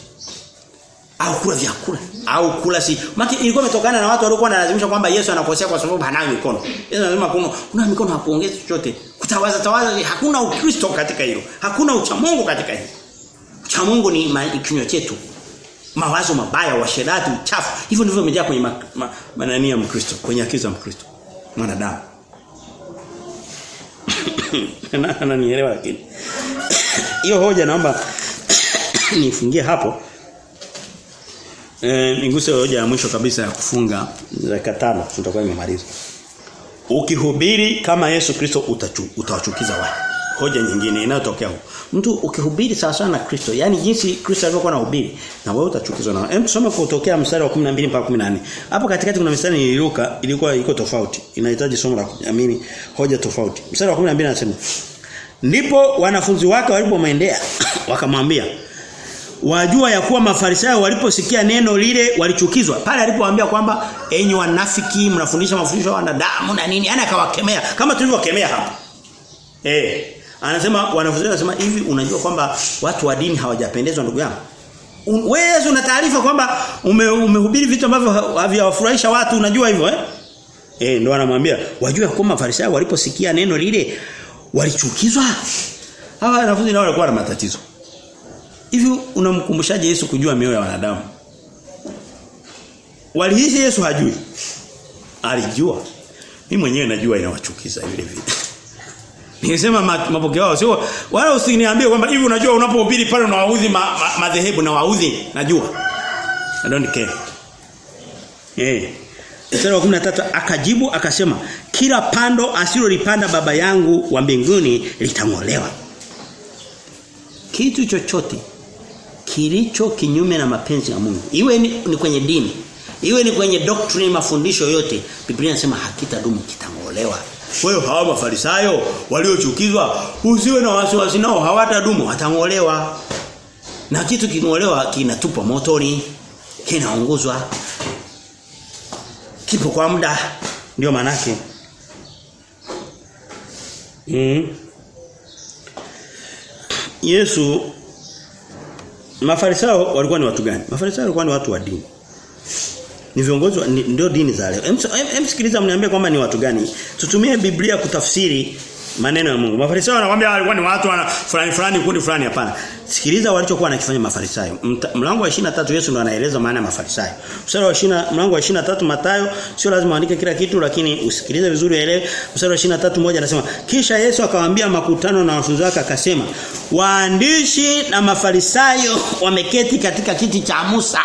Au kula vyakula au kula si. Maki ilikuwa imetokana na watu waliokuwa wanalazimisha kwamba Yesu anakosea kwa sababu hanayo mikono. Yesu anasema kuna kuna mikono hakuongezi chochote. Kutawaza tawaza hakuna ukristo katika hilo. Hakuna uchamungu katika hilo. Uchamungu ni kinywa chetu. Mawazo mabaya washerati uchafu. Hivyo ndivyo imejaa kwenye ma, ma, manania Mkristo kwenye akili za Mkristo mwanadamu. Ananielewa lakini. Hiyo hoja naomba nifungie hapo eh niguse hoja ya mwisho kabisa ya kufunga. Dakika tano tutakuwa imemaliza ukihubiri kama Yesu Kristo utawachukiza watu hoja nyingine inayotokea huko. Mtu ukihubiri sawa sawa na Kristo yani jinsi Kristo alivyokuwa anahubiri na wewe utachukizwa na hem tusome kutokea mstari wa 12 mpaka 14 hapo katikati kuna mstari niliruka ilikuwa iko tofauti. Inahitaji somo la kuamini hoja tofauti. Mstari wa 12 anasema ndipo wanafunzi wake walipomwendea wakamwambia wajua ya kuwa mafarisayo waliposikia neno lile walichukizwa. Pale alipowaambia kwamba enyi wanafiki mnafundisha mafundisho ya wanadamu na nini yani akawakemea kama tulivyokemea hapa. Eh anasema wanafunzi wanasema hivi unajua kwamba watu wa dini hawajapendezwa ndugu yangu. Wewe una taarifa kwamba ume, umehubiri vitu ambavyo haviwafurahisha watu unajua hivyo eh? Eh ndio anamwambia wajua kwamba mafarisayo waliposikia neno lile walichukizwa? Hawa wanafunzi nao walikuwa na matatizo Hivi unamkumbushaje Yesu kujua mioyo ya wanadamu? Walihisi Yesu hajui. Alijua. Mimi mwenyewe najua inawachukiza vile vile. Ningesema mapokeo yao sio wala usiniambie kwamba hivi unajua unapohubiri pale unawaudhi madhehebu ma, ma na waudhi najua. I don't care. Eh. Mstari wa 13 akajibu akasema kila pando asilolipanda baba yangu wa mbinguni litangolewa. Kitu chochote kilicho kinyume na mapenzi ya Mungu. Iwe ni, ni kwenye dini, iwe ni kwenye doctrine mafundisho yote, Biblia inasema hakitadumu kitangolewa. Kwa hiyo hawa mafarisayo waliochukizwa usiwe na wasiwasi nao hawatadumu watangolewa. Na kitu kingolewa kinatupa motori, kinaunguzwa. Kipo kwa muda ndio manake. Mm. Yesu Mafarisayo walikuwa ni watu gani? Mafarisayo walikuwa ni watu wa dini. Ni viongozi ndio dini za leo. Emsikiliza mniambie kwamba ni watu gani. Tutumie Biblia kutafsiri maneno ya Mungu. Mafarisayo wanakuambia walikuwa ni watu wana fulani fulani kundi fulani hapana. Sikiliza walichokuwa wanakifanya Mafarisayo. Mlango wa 23 Yesu ndo anaeleza maana ya Mafarisayo. Mstari wa 20 mlango wa 23 Mathayo sio lazima uandike kila kitu lakini usikilize vizuri uelewe. Mstari wa 23 moja anasema kisha Yesu akawaambia makutano na wanafunzi wake akasema waandishi na Mafarisayo wameketi katika kiti cha Musa.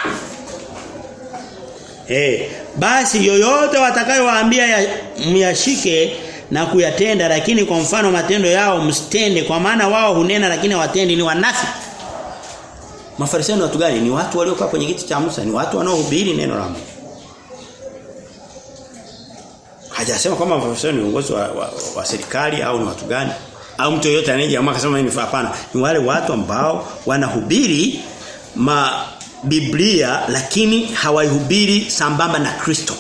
Eh, hey, basi yoyote watakayowaambia ya, myashike na kuyatenda lakini kwa mfano matendo yao msitende kwa maana wao hunena lakini hawatendi ni wanafiki. Mafarisayo ni watu gani? Ni watu waliokaa kwenye kiti cha Musa, ni watu wanaohubiri neno la Mungu. Hajasema kwamba mafarisayo ni viongozi wa, wa, wa serikali au ni watu gani? Au mtu yeyote anayejiamua akasema mimi hapana. Ni wale watu ambao wanahubiri ma Biblia lakini hawaihubiri sambamba na Kristo.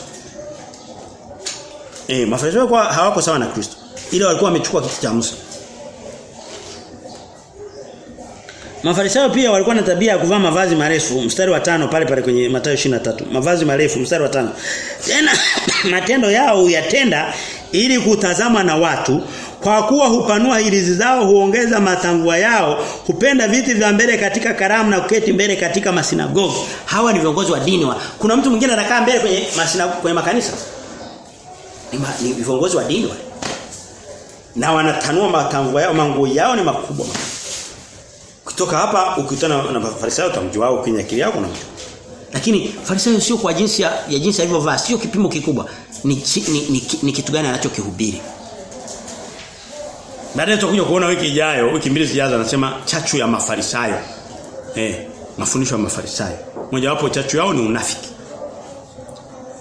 Eh, mafarisayo kwa hawako sawa na Kristo. Ile walikuwa wamechukua kiti cha Musa. Mafarisayo pia walikuwa na tabia ya kuvaa mavazi marefu, mstari wa tano pale pale kwenye Mathayo 23. Mavazi marefu mstari wa tano. Tena matendo yao huyatenda ili kutazama na watu kwa kuwa hupanua hirizi zao huongeza matangua yao hupenda viti vya mbele katika karamu na kuketi mbele katika masinagogi hawa ni viongozi wa dini wa. kuna mtu mwingine anakaa mbele kwenye masinagogi kwenye makanisa ni, ma, ni viongozi wa dini wale na wanatanua matango yao manguo yao ni makubwa kutoka hapa ukikutana na farisayo utamjua au kwenye akili yako unamjua lakini farisayo sio kwa jinsi ya, ya jinsi alivyovaa sio kipimo kikubwa ni, ni, ni, ni kitu gani anachokihubiri Baadaye tutakuja kuona wiki ijayo, wiki mbili zijazo anasema chachu ya mafarisayo. Eh, mafundisho ya mafarisayo. Mojawapo chachu yao ni unafiki.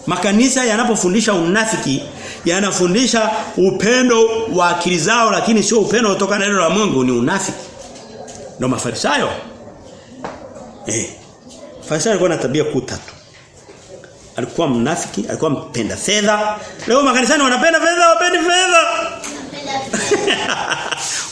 Makanisa yanapofundisha unafiki yanafundisha upendo wa akili zao lakini sio upendo kutoka neno la Mungu ni unafiki. Ndio mafarisayo. Eh. Farisayo alikuwa na tabia kuu tatu. Alikuwa mnafiki, alikuwa mpenda fedha. Leo makanisani wanapenda fedha, wapendi fedha.